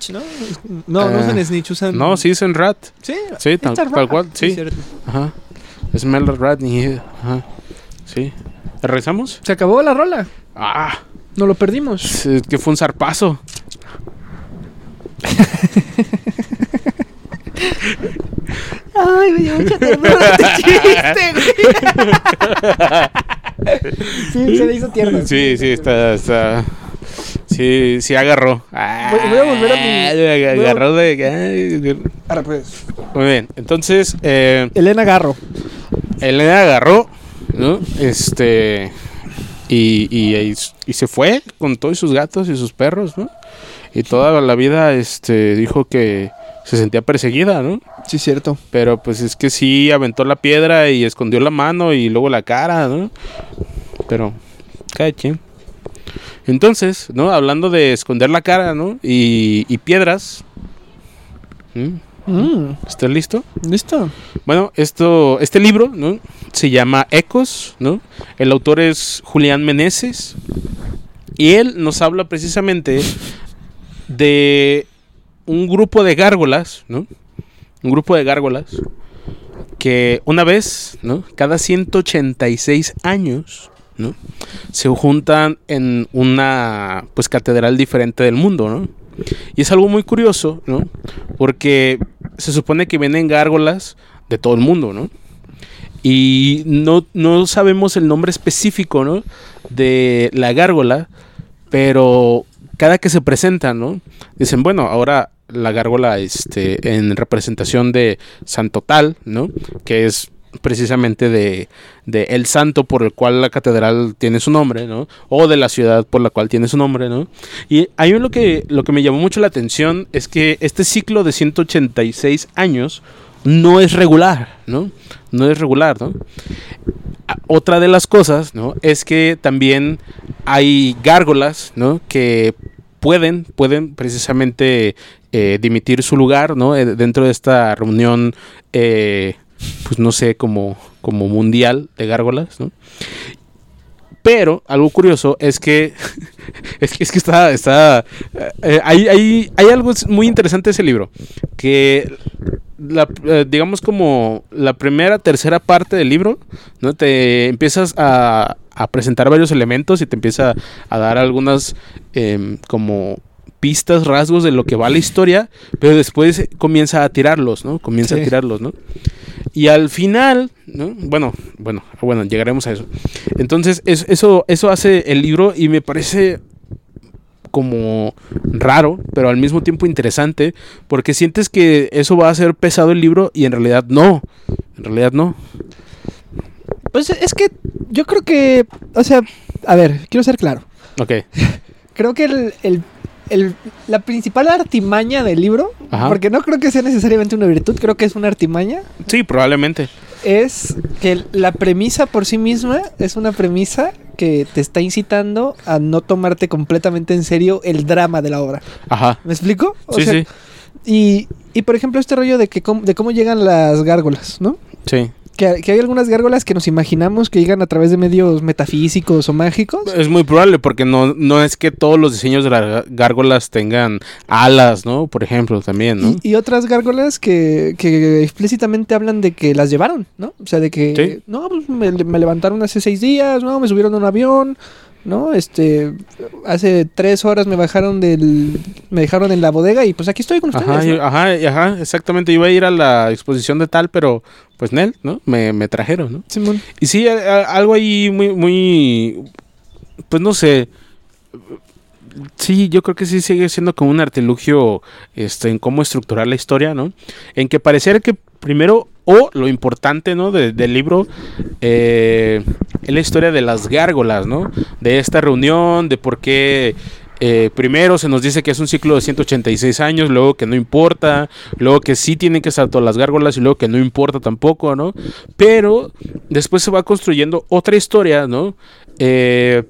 Speaker 2: Snitch, ¿no? No, no
Speaker 3: Ah,
Speaker 2: usan snitch, usan...
Speaker 3: No, sí, es en rat.
Speaker 2: Sí,
Speaker 3: Sí, tal- tal cual, sí.
Speaker 2: cierto.
Speaker 3: Ajá. Smell the rat. y- Ajá. Sí. ¿Regresamos?
Speaker 2: Se acabó la rola.
Speaker 3: Ah,
Speaker 2: No lo perdimos.
Speaker 3: es que fue un zarpazo.
Speaker 2: Ay, me dio mucha ternura este chiste, güey. Sí, se le hizo tierno.
Speaker 3: Sí, sí, está, está. Sí, sí agarró. Ah,
Speaker 2: Voy- a volver a mi- voy a-
Speaker 3: Agarró de.
Speaker 2: Ahora pues.
Speaker 3: Muy bien, entonces, eh,
Speaker 2: Elena Garro.
Speaker 3: Elena agarró, ¿no? Este. Y, y, y se fue con todos sus gatos y sus perros, ¿no? Y toda la vida, este, dijo que se sentía perseguida, ¿no?
Speaker 2: Sí, cierto.
Speaker 3: Pero pues es que sí aventó la piedra y escondió la mano y luego la cara, ¿no? Pero, cada quien. Entonces, ¿no? Hablando de esconder la cara, ¿no? Y, y piedras. ¿m?
Speaker 2: Mm,
Speaker 1: ¿Estás listo?
Speaker 2: ¿Listo?
Speaker 1: Bueno, esto, este libro, ¿no? Se llama Ecos, ¿no? El autor es Julián Meneses. Y él nos habla precisamente de un grupo de gárgolas, ¿no? Un grupo de gárgolas que una vez, ¿no? Cada 186 años, Se juntan en una, pues, catedral diferente del mundo, ¿no? Y es algo muy curioso, ¿no? Porque se supone que vienen gárgolas de todo el mundo, ¿no? Y no, no sabemos el nombre específico, ¿no? De la gárgola, pero cada que se presentan, ¿no? Dicen, bueno, ahora la gárgola este, en representación de Santo Tal, ¿no? Que es precisamente de, de el santo por el cual la catedral tiene su nombre, ¿no? O de la ciudad por la cual tiene su nombre, ¿no? Y hay lo que, lo que me llamó mucho la atención es que este ciclo de 186 años no es regular, ¿no? No es regular, ¿no? Otra de las cosas, ¿no? Es que también hay gárgolas, ¿no? Que pueden, pueden precisamente eh, dimitir su lugar, ¿no? Eh, dentro de esta reunión, eh, pues no sé, como, como mundial de gárgolas, ¿no? Pero algo curioso es que es que, es que está, está eh, hay, hay, hay algo muy interesante de ese libro que la, eh, digamos como la primera, tercera parte del libro, ¿no? Te empiezas a, a presentar varios elementos y te empieza a dar algunas em, como pistas, rasgos de lo que va la historia, pero después comienza a tirarlos, ¿no? Comienza
Speaker 2: Sí.
Speaker 1: a tirarlos, ¿no? Y al final, ¿no? Bueno, bueno, bueno, llegaremos a eso. Entonces, es- eso, eso hace el libro y me parece como raro, pero al mismo tiempo interesante, porque sientes que eso va a ser pesado el libro y en realidad no. En realidad no.
Speaker 2: Pues es que yo creo que, o sea, a ver, quiero ser claro.
Speaker 1: Ok.
Speaker 2: Creo que el, el- el- la principal artimaña del libro,
Speaker 1: Ajá.
Speaker 2: porque no creo que sea necesariamente una virtud, creo que es una artimaña,
Speaker 1: Sí, probablemente.
Speaker 2: es que la premisa por sí misma es una premisa que te está incitando a no tomarte completamente en serio el drama de la obra.
Speaker 1: Ajá.
Speaker 2: ¿Me explico? O
Speaker 1: Sí,
Speaker 2: sea,
Speaker 1: sí.
Speaker 2: Y, y por ejemplo, este rollo de que de cómo llegan las gárgolas, ¿no?
Speaker 1: Sí.
Speaker 2: Que, que hay algunas gárgolas que nos imaginamos que llegan a través de medios metafísicos o mágicos.
Speaker 1: Es muy probable porque no, no es que todos los diseños de las gárgolas tengan alas, ¿no? Por ejemplo, también, ¿no?
Speaker 2: Y, y otras gárgolas que, que explícitamente hablan de que las llevaron, ¿no? O sea, de que,
Speaker 1: Sí.
Speaker 2: no, pues me, me levantaron hace seis días, no, me subieron a un avión, ¿no? Este, hace tres horas me bajaron del, me dejaron en la bodega y pues aquí estoy con ustedes.
Speaker 1: Ajá,
Speaker 2: ¿no?
Speaker 1: yo- ajá, exactamente. Iba a ir a la exposición de tal, pero pues Nel, ¿no? Me, me trajeron, ¿no?
Speaker 2: Simón.
Speaker 1: Y sí, a- a- algo ahí muy, muy, pues no sé. Sí, yo creo que sí sigue siendo como un artilugio este, en cómo estructurar la historia, ¿no? En que pareciera que primero, o lo importante, ¿no? de- del libro, eh, es la historia de las gárgolas, ¿no? De esta reunión, de por qué eh, primero se nos dice que es un ciclo de 186 años, luego que no importa, luego que sí tienen que estar todas las gárgolas y luego que no importa tampoco, ¿no? Pero después se va construyendo otra historia, ¿no? Eh,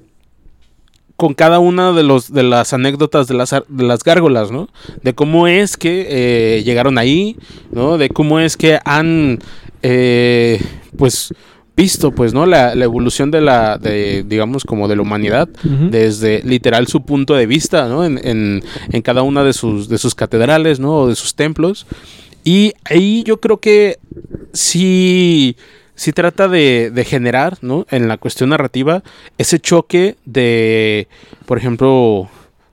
Speaker 1: con cada una de los de las anécdotas de las, las gárgolas, ¿no? De cómo es que eh, llegaron ahí, ¿no? De cómo es que han, eh, pues, visto, pues, ¿no? La, la evolución de la, de, digamos, como de la humanidad, desde literal su punto de vista, ¿no? En, en, en cada una de sus, de sus catedrales, ¿no? O de sus templos. Y ahí yo creo que sí, sí trata de, de generar, ¿no? En la cuestión narrativa, ese choque de, por ejemplo,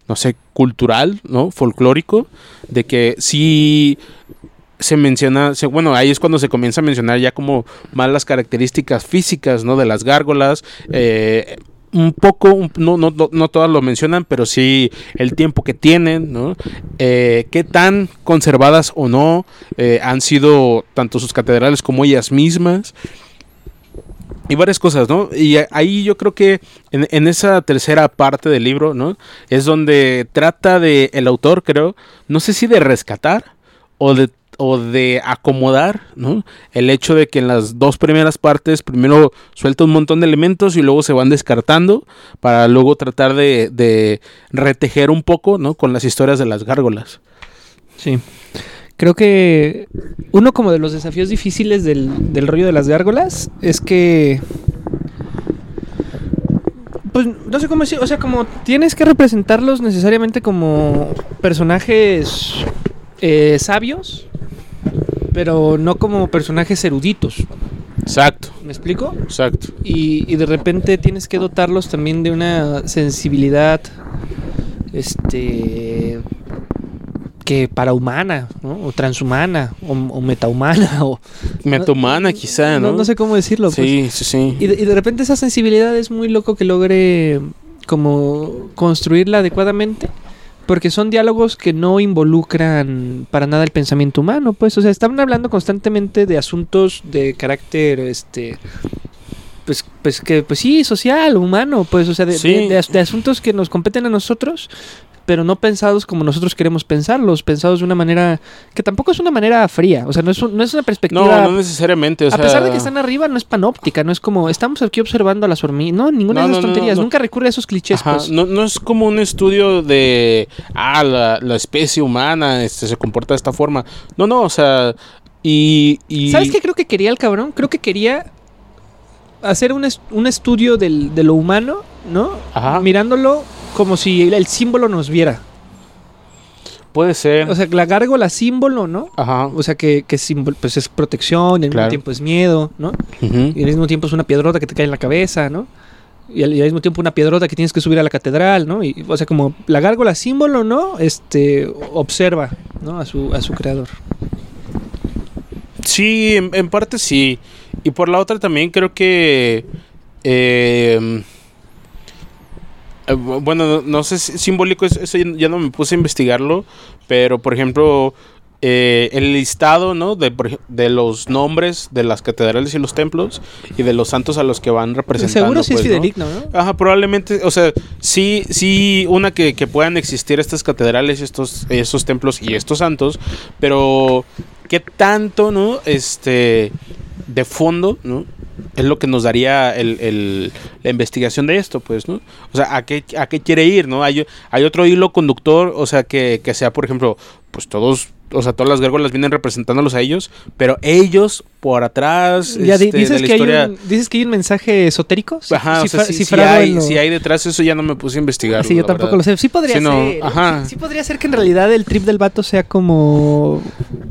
Speaker 1: no sé, cultural, ¿no? Folclórico, de que sí se menciona, se- bueno, ahí es cuando se comienza a mencionar ya como más las características físicas, ¿no? De las gárgolas, eh, un poco, no, no, no, todas lo mencionan, pero sí el tiempo que tienen, ¿no? Eh, qué tan conservadas o no eh, han sido tanto sus catedrales como ellas mismas. Y varias cosas, ¿no? Y ahí yo creo que en, en esa tercera parte del libro, ¿no? Es donde trata de, el autor, creo, no sé si de rescatar o de, o de acomodar, ¿no? El hecho de que en las dos primeras partes primero suelta un montón de elementos y luego se van descartando para luego tratar de, retejer un poco, ¿no? Con las historias de las gárgolas.
Speaker 2: Sí. Creo que uno como de los desafíos difíciles del, del rollo de las gárgolas es que... Pues no sé cómo decir, o sea, como tienes que representarlos necesariamente como personajes eh, sabios, pero no como personajes eruditos.
Speaker 1: Exacto,
Speaker 2: ¿Me explico?
Speaker 1: exacto.
Speaker 2: Y, y de repente tienes que dotarlos también de una sensibilidad este que para humana, ¿no? O transhumana, o, o metahumana, o
Speaker 1: Metahumana quizá, ¿no?
Speaker 2: no, no sé cómo decirlo. pues.
Speaker 1: Sí, sí, sí.
Speaker 2: Y, de, y de repente esa sensibilidad es muy loco que logre como construirla adecuadamente. Porque son diálogos que no involucran para nada el pensamiento humano, pues, o sea, están hablando constantemente de asuntos de carácter, este, pues, pues que, pues sí, social, humano, pues, o sea, de,
Speaker 1: Sí.
Speaker 2: de- de as- de asuntos que nos competen a nosotros, pero no pensados como nosotros queremos pensarlos, pensados de una manera que tampoco es una manera fría, o sea, no es, un- no es una perspectiva
Speaker 1: No, no necesariamente. O
Speaker 2: a pesar de que están arriba, no es panóptica, no es como estamos aquí observando a las hormigas. No, ninguna
Speaker 1: No,
Speaker 2: de esas
Speaker 1: no,
Speaker 2: tonterías. Nunca recurre a esos clichés,
Speaker 1: Ajá,
Speaker 2: pues.
Speaker 1: no, no es como un estudio de, ah, la, la especie humana este, se comporta de esta forma. No, no, o sea, y... y
Speaker 2: ¿Sabes qué creo que quería el cabrón? Creo que quería hacer un, un estudio del- de lo humano, ¿no?
Speaker 1: Ajá.
Speaker 2: Mirándolo como si el, el símbolo nos viera.
Speaker 1: Puede ser.
Speaker 2: O sea, la gárgola símbolo, ¿no?
Speaker 1: Ajá.
Speaker 2: O sea, que, que símbolo- pues es protección, y al
Speaker 1: Claro.
Speaker 2: mismo tiempo es miedo, ¿no?
Speaker 1: Ujú.
Speaker 2: Y al mismo tiempo es una piedrota que te cae en la cabeza, ¿no? Y al, y al mismo tiempo una piedrota que tienes que subir a la catedral, ¿no? Y, o sea, como la gárgola símbolo, ¿no? Este, observa, ¿no? A su, a su creador.
Speaker 1: Sí, en, en parte sí. Y por la otra también creo que... eh, bueno, no, no sé si simbólico, es- eso ya no me puse a investigarlo, pero por ejemplo, eh, el listado, ¿no? De, los nombres de las catedrales y los templos y de los santos a los que van representando.
Speaker 2: Seguro sí es
Speaker 1: pues, ¿no?
Speaker 2: fidedigno, ¿no?
Speaker 1: Ajá, probablemente, o sea, sí, sí, una que, que puedan existir estas catedrales, estos, estos templos y estos santos, pero qué tanto, ¿no? Este, de fondo, ¿no? Es lo que nos daría el, el- la investigación de esto, pues, ¿no? O sea, ¿a qué, a qué quiere ir, ¿no? Hay, hay otro hilo conductor, o sea, que, que sea, por ejemplo, pues todos, o sea, todas las gárgolas vienen representándolos a ellos, pero ellos por atrás,
Speaker 2: Ya
Speaker 1: este, de
Speaker 2: dices,
Speaker 1: la
Speaker 2: que
Speaker 1: historia...
Speaker 2: hay un, dices que hay un mensaje esotérico.
Speaker 1: Ajá, o sea,
Speaker 2: cifra-
Speaker 1: si, hay,
Speaker 2: lo-
Speaker 1: si hay detrás eso ya no me puse a investigar.
Speaker 2: Sí, yo tampoco lo sé. Sí podría
Speaker 1: no,
Speaker 2: ser.
Speaker 1: ajá.
Speaker 2: Sí, podría ser que en realidad el trip del vato sea como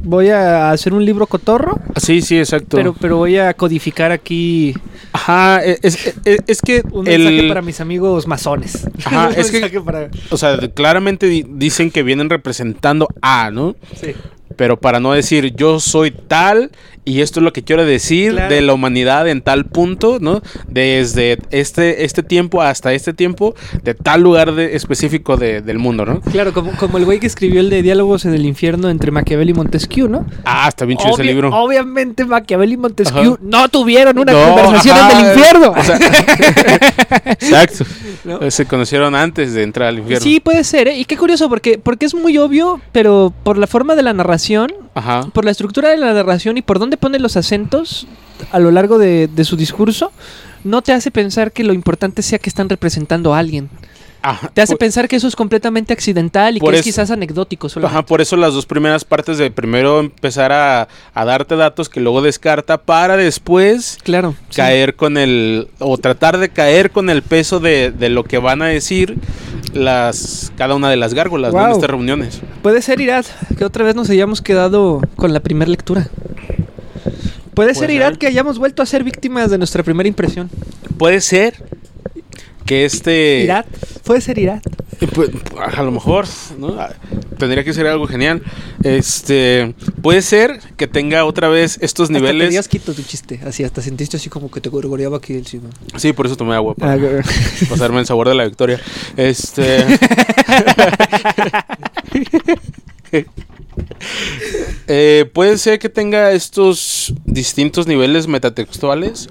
Speaker 2: voy a hacer un libro cotorro,
Speaker 1: Sí, sí, exacto.
Speaker 2: pero pero voy a codificar aquí
Speaker 1: Ajá, e, es, es- es que
Speaker 2: un
Speaker 1: el,
Speaker 2: mensaje para mis amigos masones.
Speaker 1: Ajá, es que-
Speaker 2: para-
Speaker 1: o sea, claramente di- dicen que vienen representando a, ¿no?
Speaker 2: sí.
Speaker 1: Pero para no decir yo soy tal y esto es lo que quiero decir
Speaker 2: Claro.
Speaker 1: de la humanidad en tal punto, ¿no? Desde este, este tiempo hasta este tiempo, de tal lugar de- específico de- del mundo, ¿no?
Speaker 2: Claro, como, como el güey que escribió el de Diálogos en el Infierno entre Maquiavel y Montesquieu, ¿no?
Speaker 1: Ah, está bien chido ese libro.
Speaker 2: Obviamente Maquiavel y Montesquieu
Speaker 1: Ajá.
Speaker 2: no tuvieron una
Speaker 1: No,
Speaker 2: conversación
Speaker 1: ajá,
Speaker 2: en el infierno.
Speaker 1: o sea, Exacto.
Speaker 2: ¿No?
Speaker 1: Se conocieron antes de entrar al infierno.
Speaker 2: Sí, puede ser, ¿eh? Y qué curioso, porque, porque es muy obvio, pero por la forma de la narración,
Speaker 1: Ajá.
Speaker 2: por la estructura de la narración y por dónde pone los acentos a lo largo de, de su discurso, no te hace pensar que lo importante sea que están representando a alguien.
Speaker 1: Ajá.
Speaker 2: Te hace
Speaker 1: Por-
Speaker 2: pensar que eso es completamente accidental y que es quizás anecdótico solamente.
Speaker 1: Ajá, por eso las dos primeras partes de primero empezar a, a darte datos que luego descarta para después
Speaker 2: Claro. sí.
Speaker 1: caer con el o tratar de caer con el peso de, de lo que van a decir las cada una de las gárgolas ¿no? en estas reuniones.
Speaker 2: Puede ser, Irat, que otra vez nos hayamos quedado con la primera lectura. Puede ser, Irat,
Speaker 1: ser.
Speaker 2: que hayamos vuelto a ser víctimas de nuestra primera impresión.
Speaker 1: Puede ser que este
Speaker 2: Irat, puede ser Irat.
Speaker 1: Eh, pues, a lo mejor, ¿no? Ah, Tendría que ser algo genial. Este, puede ser que tenga otra vez estos
Speaker 2: Hasta te
Speaker 1: niveles.
Speaker 2: dio asquito tu chiste, así hasta sentiste así como que te gorgoreaba aquí encima.
Speaker 1: Sí, por eso tomé agua para
Speaker 2: Ah,
Speaker 1: pasarme el sabor de la victoria. Este. Eh, puede ser que tenga estos distintos niveles metatextuales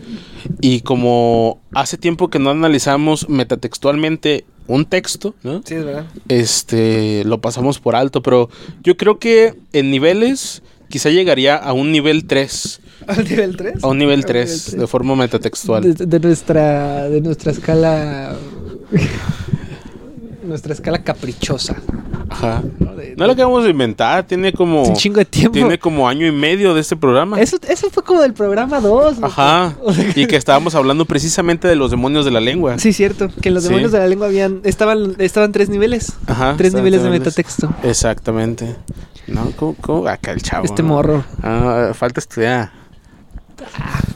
Speaker 1: y como hace tiempo que no analizamos metatextualmente un texto, ¿no?
Speaker 2: Sí, es verdad.
Speaker 1: este lo pasamos por alto, pero yo creo que en niveles quizá llegaría a un nivel 3,
Speaker 2: ¿Al nivel 3?
Speaker 1: a un nivel 3 de forma metatextual.
Speaker 2: De, de nuestra, de nuestra escala nuestra escala caprichosa.
Speaker 1: Ajá.
Speaker 2: ¿no? De-
Speaker 1: No lo acabamos de inventar, tiene como...
Speaker 2: un chingo de tiempo.
Speaker 1: Tiene como año y medio de este programa.
Speaker 2: Eso, eso fue como del programa 2.
Speaker 1: Ajá. Y que estábamos hablando precisamente de los demonios de la lengua.
Speaker 2: Sí, cierto. Que los
Speaker 1: Sí.
Speaker 2: demonios de la lengua habían. Estaban, estaban tres niveles.
Speaker 1: Ajá.
Speaker 2: tres niveles de metatexto.
Speaker 1: Exactamente. No, ¿cómo, cómo? Acá el chavo.
Speaker 2: Este
Speaker 1: ¿no?
Speaker 2: morro.
Speaker 1: Ah, falta estudiar.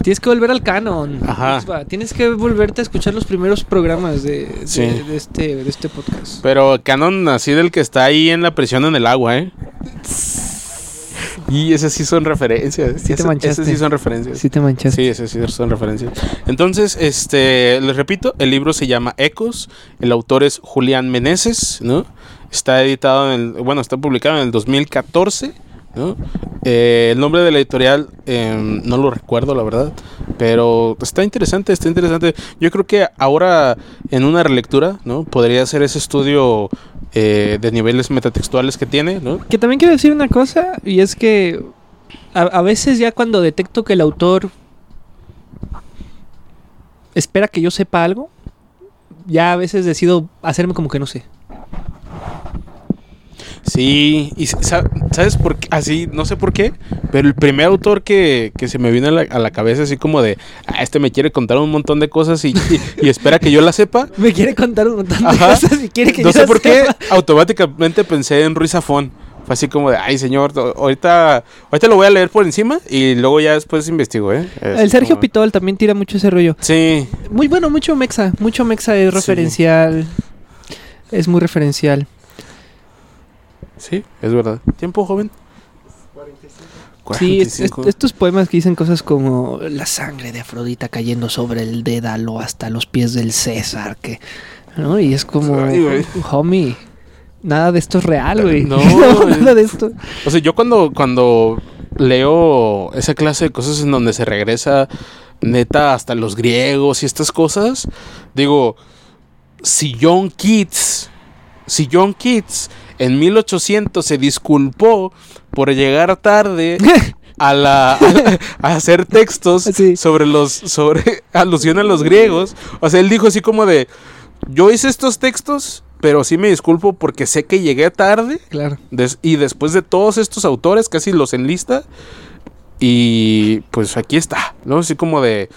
Speaker 2: Tienes que volver al canon.
Speaker 1: Ajá.
Speaker 2: Tienes que volverte a escuchar los primeros programas de, de-
Speaker 1: Sí.
Speaker 2: de este, de este podcast.
Speaker 1: Pero canon así del que está ahí en la presión en el agua, ¿eh? Y esas sí son referencias.
Speaker 2: Sí te manchaste.
Speaker 1: Esas sí son referencias.
Speaker 2: Sí te manchaste.
Speaker 1: Sí, esas sí son referencias. Entonces, este, les repito, el libro se llama Ecos, el autor es Julián Meneses, ¿no? Está editado en el, bueno, está publicado en el 2014, ¿no? Eh, el nombre de la editorial eh, no lo recuerdo, la verdad, pero está interesante, está interesante. Yo creo que ahora en una relectura, ¿no? Podría hacer ese estudio eh, de niveles metatextuales que tiene, ¿no?
Speaker 2: Que también quiero decir una cosa, y es que a veces ya cuando detecto que el autor espera que yo sepa algo, ya a veces decido hacerme como que no sé.
Speaker 1: Sí, y sa- ¿sabes por qué? Así, no sé por qué, pero el primer autor que, que se me vino a la, a la cabeza así como de, ah, este me quiere contar un montón de cosas y, y- y espera que yo la sepa.
Speaker 2: Me quiere contar un montón de
Speaker 1: Ajá.
Speaker 2: cosas y quiere que
Speaker 1: No
Speaker 2: yo
Speaker 1: sé por qué, automáticamente pensé en Ruiz Zafón. Fue así como de, ay señor, ahorita, ahorita lo voy a leer por encima y luego ya después investigo, ¿eh?
Speaker 2: El Sergio
Speaker 1: como-
Speaker 2: Pitol también tira mucho ese rollo.
Speaker 1: Sí,
Speaker 2: Muy bueno, mucho mexa. Mucho mexa es
Speaker 1: Sí.
Speaker 2: referencial. Es muy referencial.
Speaker 1: Sí, es verdad. ¿Tiempo, joven?
Speaker 2: Sí, es- es-
Speaker 1: 45.
Speaker 2: estos poemas que dicen cosas como la sangre de Afrodita cayendo sobre el dédalo hasta los pies del César, que, ¿no? Y es como,
Speaker 1: Ay, güey.
Speaker 2: homie, nada de esto es real, güey.
Speaker 1: No,
Speaker 2: nada de esto.
Speaker 1: O sea, yo cuando, cuando leo esa clase de cosas en donde se regresa neta hasta los griegos y estas cosas, digo, si John Keats, si John Keats en 1800 se disculpó por llegar tarde a la a hacer textos
Speaker 2: Sí.
Speaker 1: sobre los sobre alusión a los griegos, o sea, él dijo así como de yo hice estos textos, pero sí me disculpo porque sé que llegué tarde
Speaker 2: Claro.
Speaker 1: Des- y después de todos estos autores, casi los enlista. Y pues aquí está, ¿no? Así como de.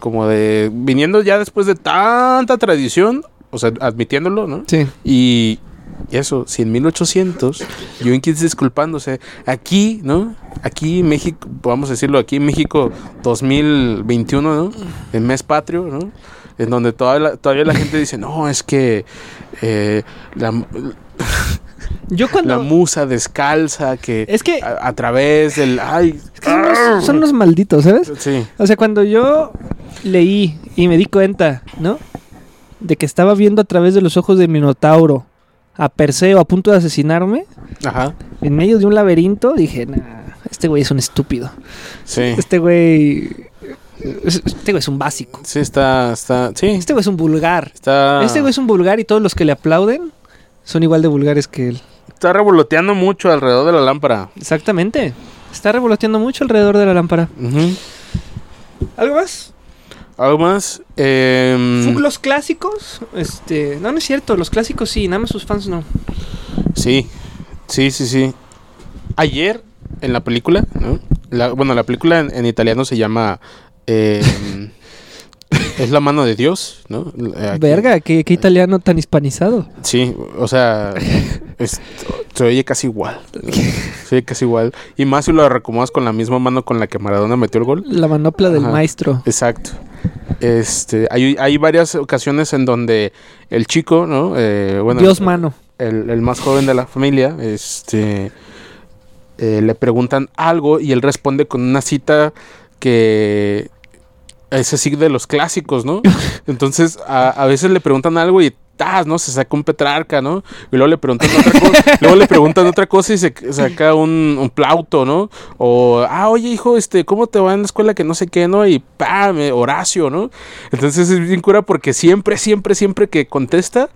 Speaker 1: Como de. Viniendo ya después de tanta tradición. O sea, admitiéndolo, ¿no?
Speaker 2: Sí.
Speaker 1: Y. y eso, si en 1800, John Keats disculpándose, aquí, ¿no? Aquí en México, vamos a decirlo, aquí en México 2021, ¿no? El mes patrio, ¿no? En donde todavía la, todavía la gente dice, no, es que eh, la,
Speaker 2: Yo
Speaker 1: la
Speaker 2: cuando...
Speaker 1: musa descalza que
Speaker 2: Es que-
Speaker 1: a, a través del ay
Speaker 2: es que son, unos, son unos malditos, ¿sabes?
Speaker 1: sí
Speaker 2: O sea, cuando yo leí y me di cuenta, ¿no? De que estaba viendo a través de los ojos de Minotauro a Perseo a punto de asesinarme,
Speaker 1: ajá
Speaker 2: en medio de un laberinto, dije, nah, este güey es un estúpido.
Speaker 1: sí
Speaker 2: Este güey. Este güey es un básico.
Speaker 1: sí está está sí
Speaker 2: Este güey es un vulgar.
Speaker 1: está
Speaker 2: Este güey es un vulgar y todos los que le aplauden son igual de vulgares que él.
Speaker 1: está revoloteando mucho alrededor de la lámpara
Speaker 2: Exactamente. Está revoloteando mucho alrededor de la lámpara. ¿Algo más?
Speaker 1: Algo más Em,
Speaker 2: Los clásicos, este, no, no es cierto, los clásicos sí, nada más sus fans no.
Speaker 1: sí sí sí sí ayer en la película ¿no? La- bueno la película en, en italiano se llama em, es la mano de Dios no Eh, Aquí-
Speaker 2: Verga, qué, qué italiano tan hispanizado.
Speaker 1: Sí, o sea, es- se oye casi igual. Se oye casi igual. Y más si lo recomodas con la misma mano con la que Maradona metió el gol.
Speaker 2: La manopla del
Speaker 1: Ajá.
Speaker 2: maestro.
Speaker 1: Exacto. Este, hay, hay varias ocasiones en donde el chico, ¿no? Eh, bueno,
Speaker 2: Dios mano.
Speaker 1: el, el más joven de la familia, este, eh, le preguntan algo y él responde con una cita que es así de los clásicos, ¿no? Entonces, a, a veces le preguntan algo y ¡tas! ¿no? Se saca un Petrarca, ¿no? Y luego le preguntan otra cosa, luego le preguntan otra cosa y se saca un, Plauto, ¿no? O, ah, oye, hijo, este, ¿cómo te va en la escuela que no sé qué, ¿no? Y ¡pam! eh, Horacio, ¿no? Entonces es bien cura porque siempre, siempre, siempre que contesta,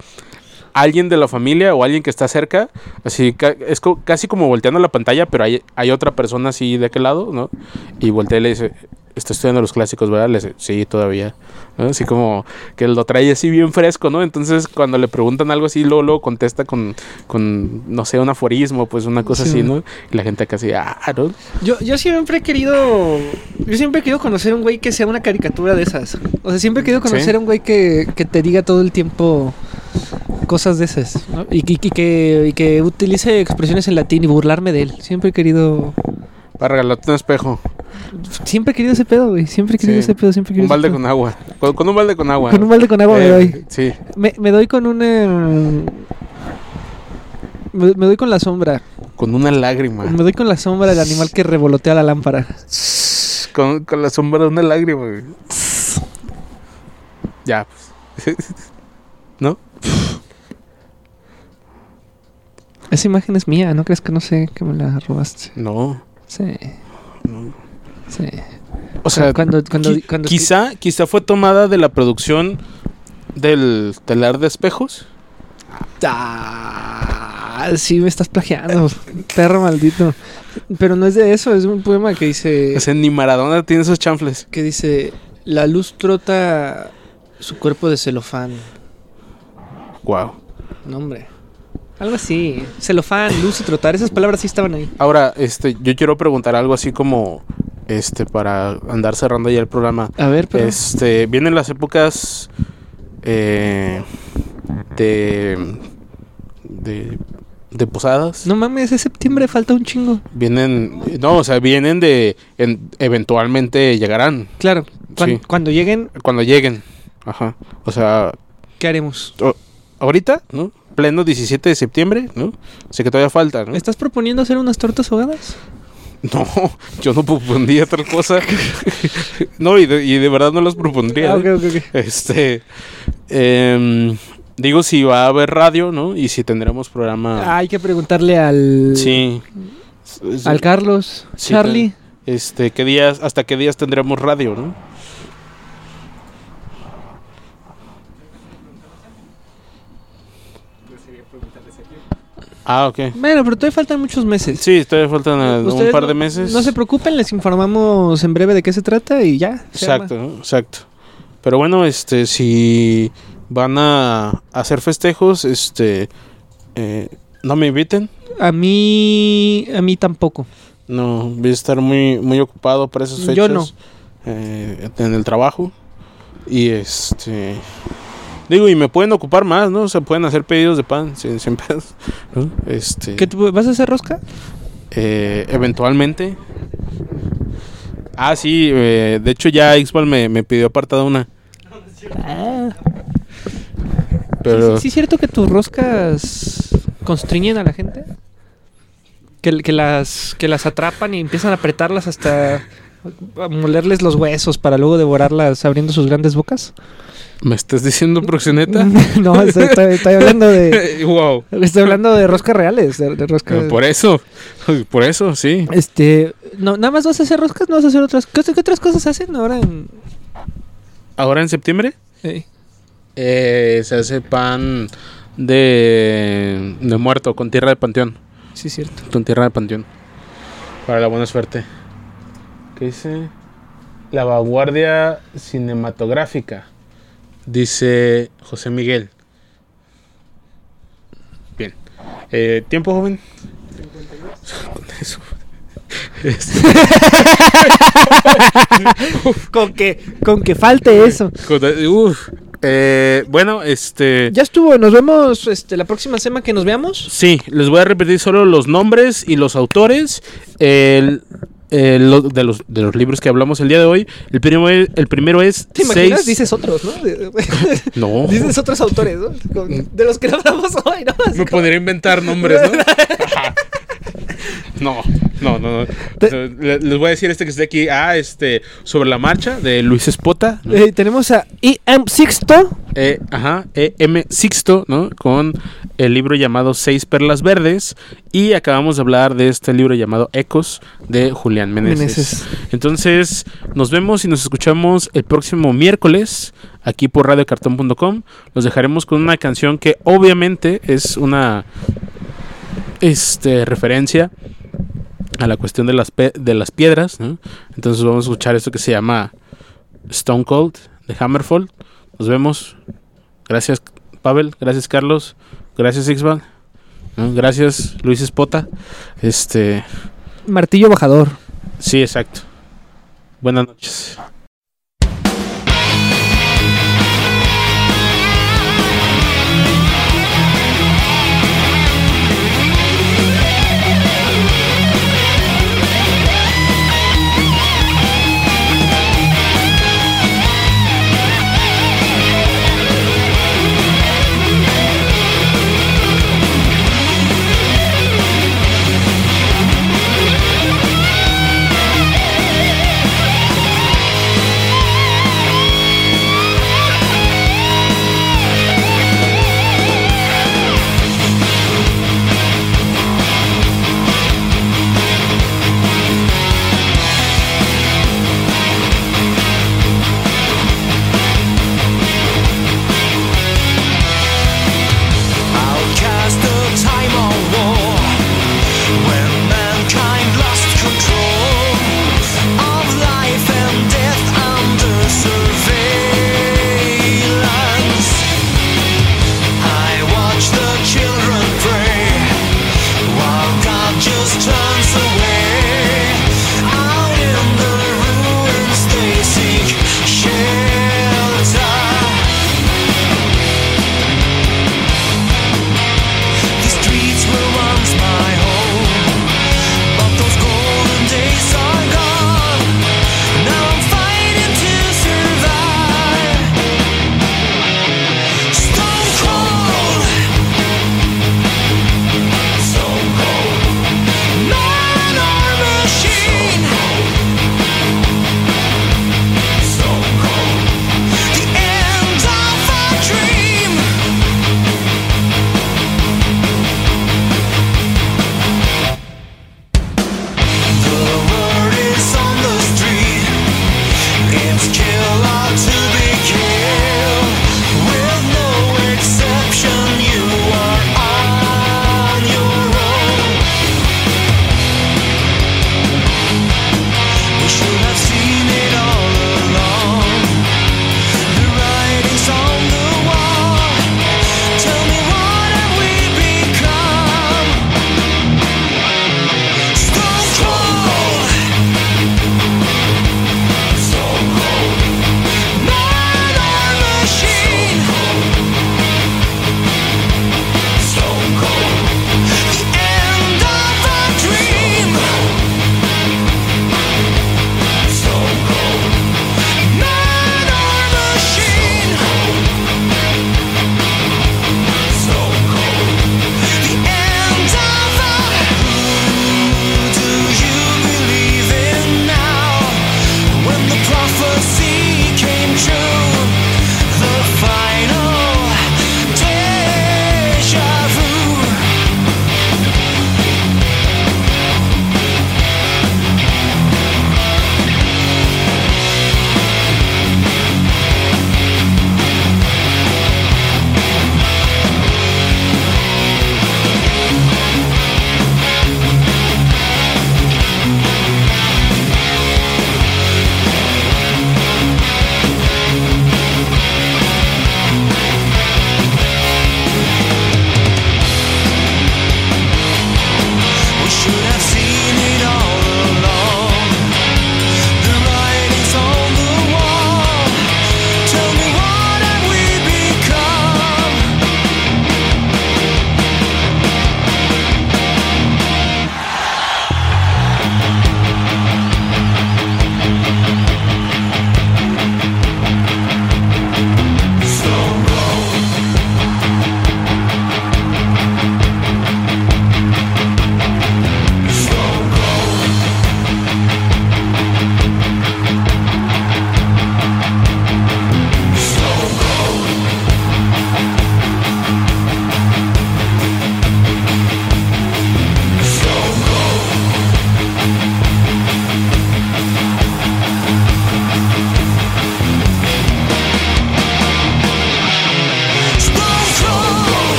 Speaker 1: alguien de la familia o alguien que está cerca, así es co- casi como volteando la pantalla, pero hay, hay otra persona así de aquel lado, ¿no? Y voltea y le dice, está estudiando los clásicos, ¿verdad? Le dice, sí, todavía. ¿no? Así como que lo trae así bien fresco, ¿no? Entonces cuando le preguntan algo así, luego, luego contesta con, con, no sé, un aforismo, pues una cosa
Speaker 2: Sí.
Speaker 1: así, ¿no? Y la gente casi, ah, ¿no?
Speaker 2: Yo, yo siempre he querido. Yo siempre he querido conocer un güey que sea una caricatura de esas. O sea, siempre he querido conocer
Speaker 1: Sí.
Speaker 2: a un güey que, que te diga todo el tiempo cosas de esas. ¿no? Y, que- y que, y que utilice expresiones en latín y burlarme de él. Siempre he querido.
Speaker 1: Para regalarte un espejo,
Speaker 2: Siempre he querido ese pedo, güey. Siempre he querido
Speaker 1: Sí.
Speaker 2: ese pedo. Siempre he querido
Speaker 1: un balde con agua. Con, con un balde con agua.
Speaker 2: Con un balde con agua me
Speaker 1: Eh,
Speaker 2: doy.
Speaker 1: Sí.
Speaker 2: Me, me doy con. Me, me doy con la sombra.
Speaker 1: Con una lágrima.
Speaker 2: Me doy con la sombra del animal que revolotea la lámpara.
Speaker 1: Con, con la sombra de una lágrima, güey. Ya, pues. ¿No?
Speaker 2: Esa imagen es mía, ¿no crees que no sé que me la robaste?
Speaker 1: No.
Speaker 2: Sí,
Speaker 1: no.
Speaker 2: Sí.
Speaker 1: O sea,
Speaker 2: cuando, cuando,
Speaker 1: qui-
Speaker 2: cuando
Speaker 1: quizá, quizá fue tomada de la producción del telar de espejos.
Speaker 2: Ah, sí, me estás plagiando, perro maldito. Pero no es de eso, es un poema que dice
Speaker 1: O sea, ni Maradona tiene esos chanfles.
Speaker 2: que dice la luz trota su cuerpo de celofán.
Speaker 1: Wow.
Speaker 2: No, hombre. Algo así. Celofán, luz y trotar, esas palabras sí estaban ahí.
Speaker 1: Ahora, este, yo quiero preguntar algo así como, este, para andar cerrando ya el programa.
Speaker 2: A ver, pero
Speaker 1: Este, vienen las épocas eh, de, de, de posadas.
Speaker 2: no mames, es septiembre, falta un chingo.
Speaker 1: Vienen, no, o sea, vienen de, en- eventualmente llegarán
Speaker 2: Claro, cuan-
Speaker 1: Sí.
Speaker 2: cuando lleguen,
Speaker 1: cuando lleguen. Ajá. O sea,
Speaker 2: ¿qué haremos?
Speaker 1: o- ahorita, ¿no? Pleno 17 de septiembre, ¿no? Sé que todavía falta, ¿no?
Speaker 2: ¿Estás proponiendo hacer unas tortas ahogadas?
Speaker 1: No, yo no propondría tal cosa. no, y de, y de verdad no las propondría.
Speaker 2: Ah,
Speaker 1: ¿eh?
Speaker 2: ok, ok, ok.
Speaker 1: Este. em, digo, si va a haber radio, ¿no? Y si tendremos programa.
Speaker 2: Ah, hay que preguntarle al
Speaker 1: sí.
Speaker 2: Al Carlos,
Speaker 1: Sí,
Speaker 2: Charlie.
Speaker 1: Este, ¿qué días, hasta qué días tendremos radio, no? Ah, ok.
Speaker 2: Bueno, pero todavía faltan muchos meses.
Speaker 1: Sí, todavía faltan eh, un par
Speaker 2: no-
Speaker 1: de meses.
Speaker 2: No se preocupen, les informamos en breve de qué se trata y ya.
Speaker 1: Exacto, exacto. Pero bueno, este, si van a hacer festejos, este, eh, no me inviten.
Speaker 2: A mí, a mí tampoco.
Speaker 1: No, voy a estar muy, muy ocupado para esas fechas.
Speaker 2: Yo no.
Speaker 1: eh, en el trabajo. Y este. Digo, y me pueden ocupar más, ¿no? O sea, pueden hacer pedidos de pan sin, sin pedos. ¿no? Este.
Speaker 2: ¿Qué ¿Vas a hacer rosca?
Speaker 1: eh, eventualmente. Ah, sí, eh, de hecho ya Xbal me, me pidió apartada una.
Speaker 2: Ah.
Speaker 1: Pero.
Speaker 2: ¿Sí, sí es cierto que tus roscas constriñen a la gente? Que, que las, que las atrapan y empiezan a apretarlas hasta molerles los huesos para luego devorarlas abriendo sus grandes bocas.
Speaker 1: ¿Me estás diciendo proxeneta?
Speaker 2: no, estoy, estoy- estoy hablando de
Speaker 1: wow.
Speaker 2: estoy hablando de roscas reales, de, de roscas.
Speaker 1: Por eso, por eso, sí.
Speaker 2: Este, no, nada más vas a hacer roscas, no vas a hacer otras. ¿Qué, qué otras cosas hacen ahora en
Speaker 1: Ahora en septiembre
Speaker 2: eh,
Speaker 1: eh, se hace pan de, de muerto con tierra de panteón.
Speaker 2: Sí, cierto.
Speaker 1: Con tierra de panteón. Para la buena suerte. ¿Qué dice? La vanguardia cinematográfica. Dice José Miguel. Bien. Eh, ¿Tiempo, joven? Con eso. Este,
Speaker 2: Con que, con que falte eso.
Speaker 1: uf. Eh, bueno, este...
Speaker 2: Ya estuvo, nos vemos este, la próxima semana que nos veamos.
Speaker 1: Sí, les voy a repetir solo los nombres y los autores el- el- lo- de, los, de los libros que hablamos el día de hoy. El primero es, el primero es
Speaker 2: ¿Te imaginas?
Speaker 1: seis-
Speaker 2: Dices otros, ¿no?
Speaker 1: No,
Speaker 2: Dices otros autores, ¿no? Con- De los que no hablamos hoy, ¿no? Así
Speaker 1: me
Speaker 2: como-
Speaker 1: podría inventar nombres, ¿no? no, no, no. no. Les voy a decir este que está aquí. Ah, este, sobre la marcha de Luis Espota. ¿no?
Speaker 2: Eh, tenemos a I.M. Sixto.
Speaker 1: Eh, ajá, E M. Sixto, ¿no? Con el libro llamado Seis Perlas Verdes. Y acabamos de hablar de este libro llamado Ecos de Julián Meneses.
Speaker 2: Meneses.
Speaker 1: Entonces, nos vemos y nos escuchamos el próximo miércoles aquí por radiocartón.com. Los dejaremos con una canción que obviamente es una este, referencia a la cuestión de las, pe- de las piedras. ¿no? Entonces vamos a escuchar esto que se llama Stone Cold de Hammerfall. Nos vemos. Gracias, Pavel. Gracias, Carlos. Gracias, Ixbal. ¿no? Gracias, Luis Espota. Este,
Speaker 2: Martillo bajador.
Speaker 1: sí, exacto. Buenas noches.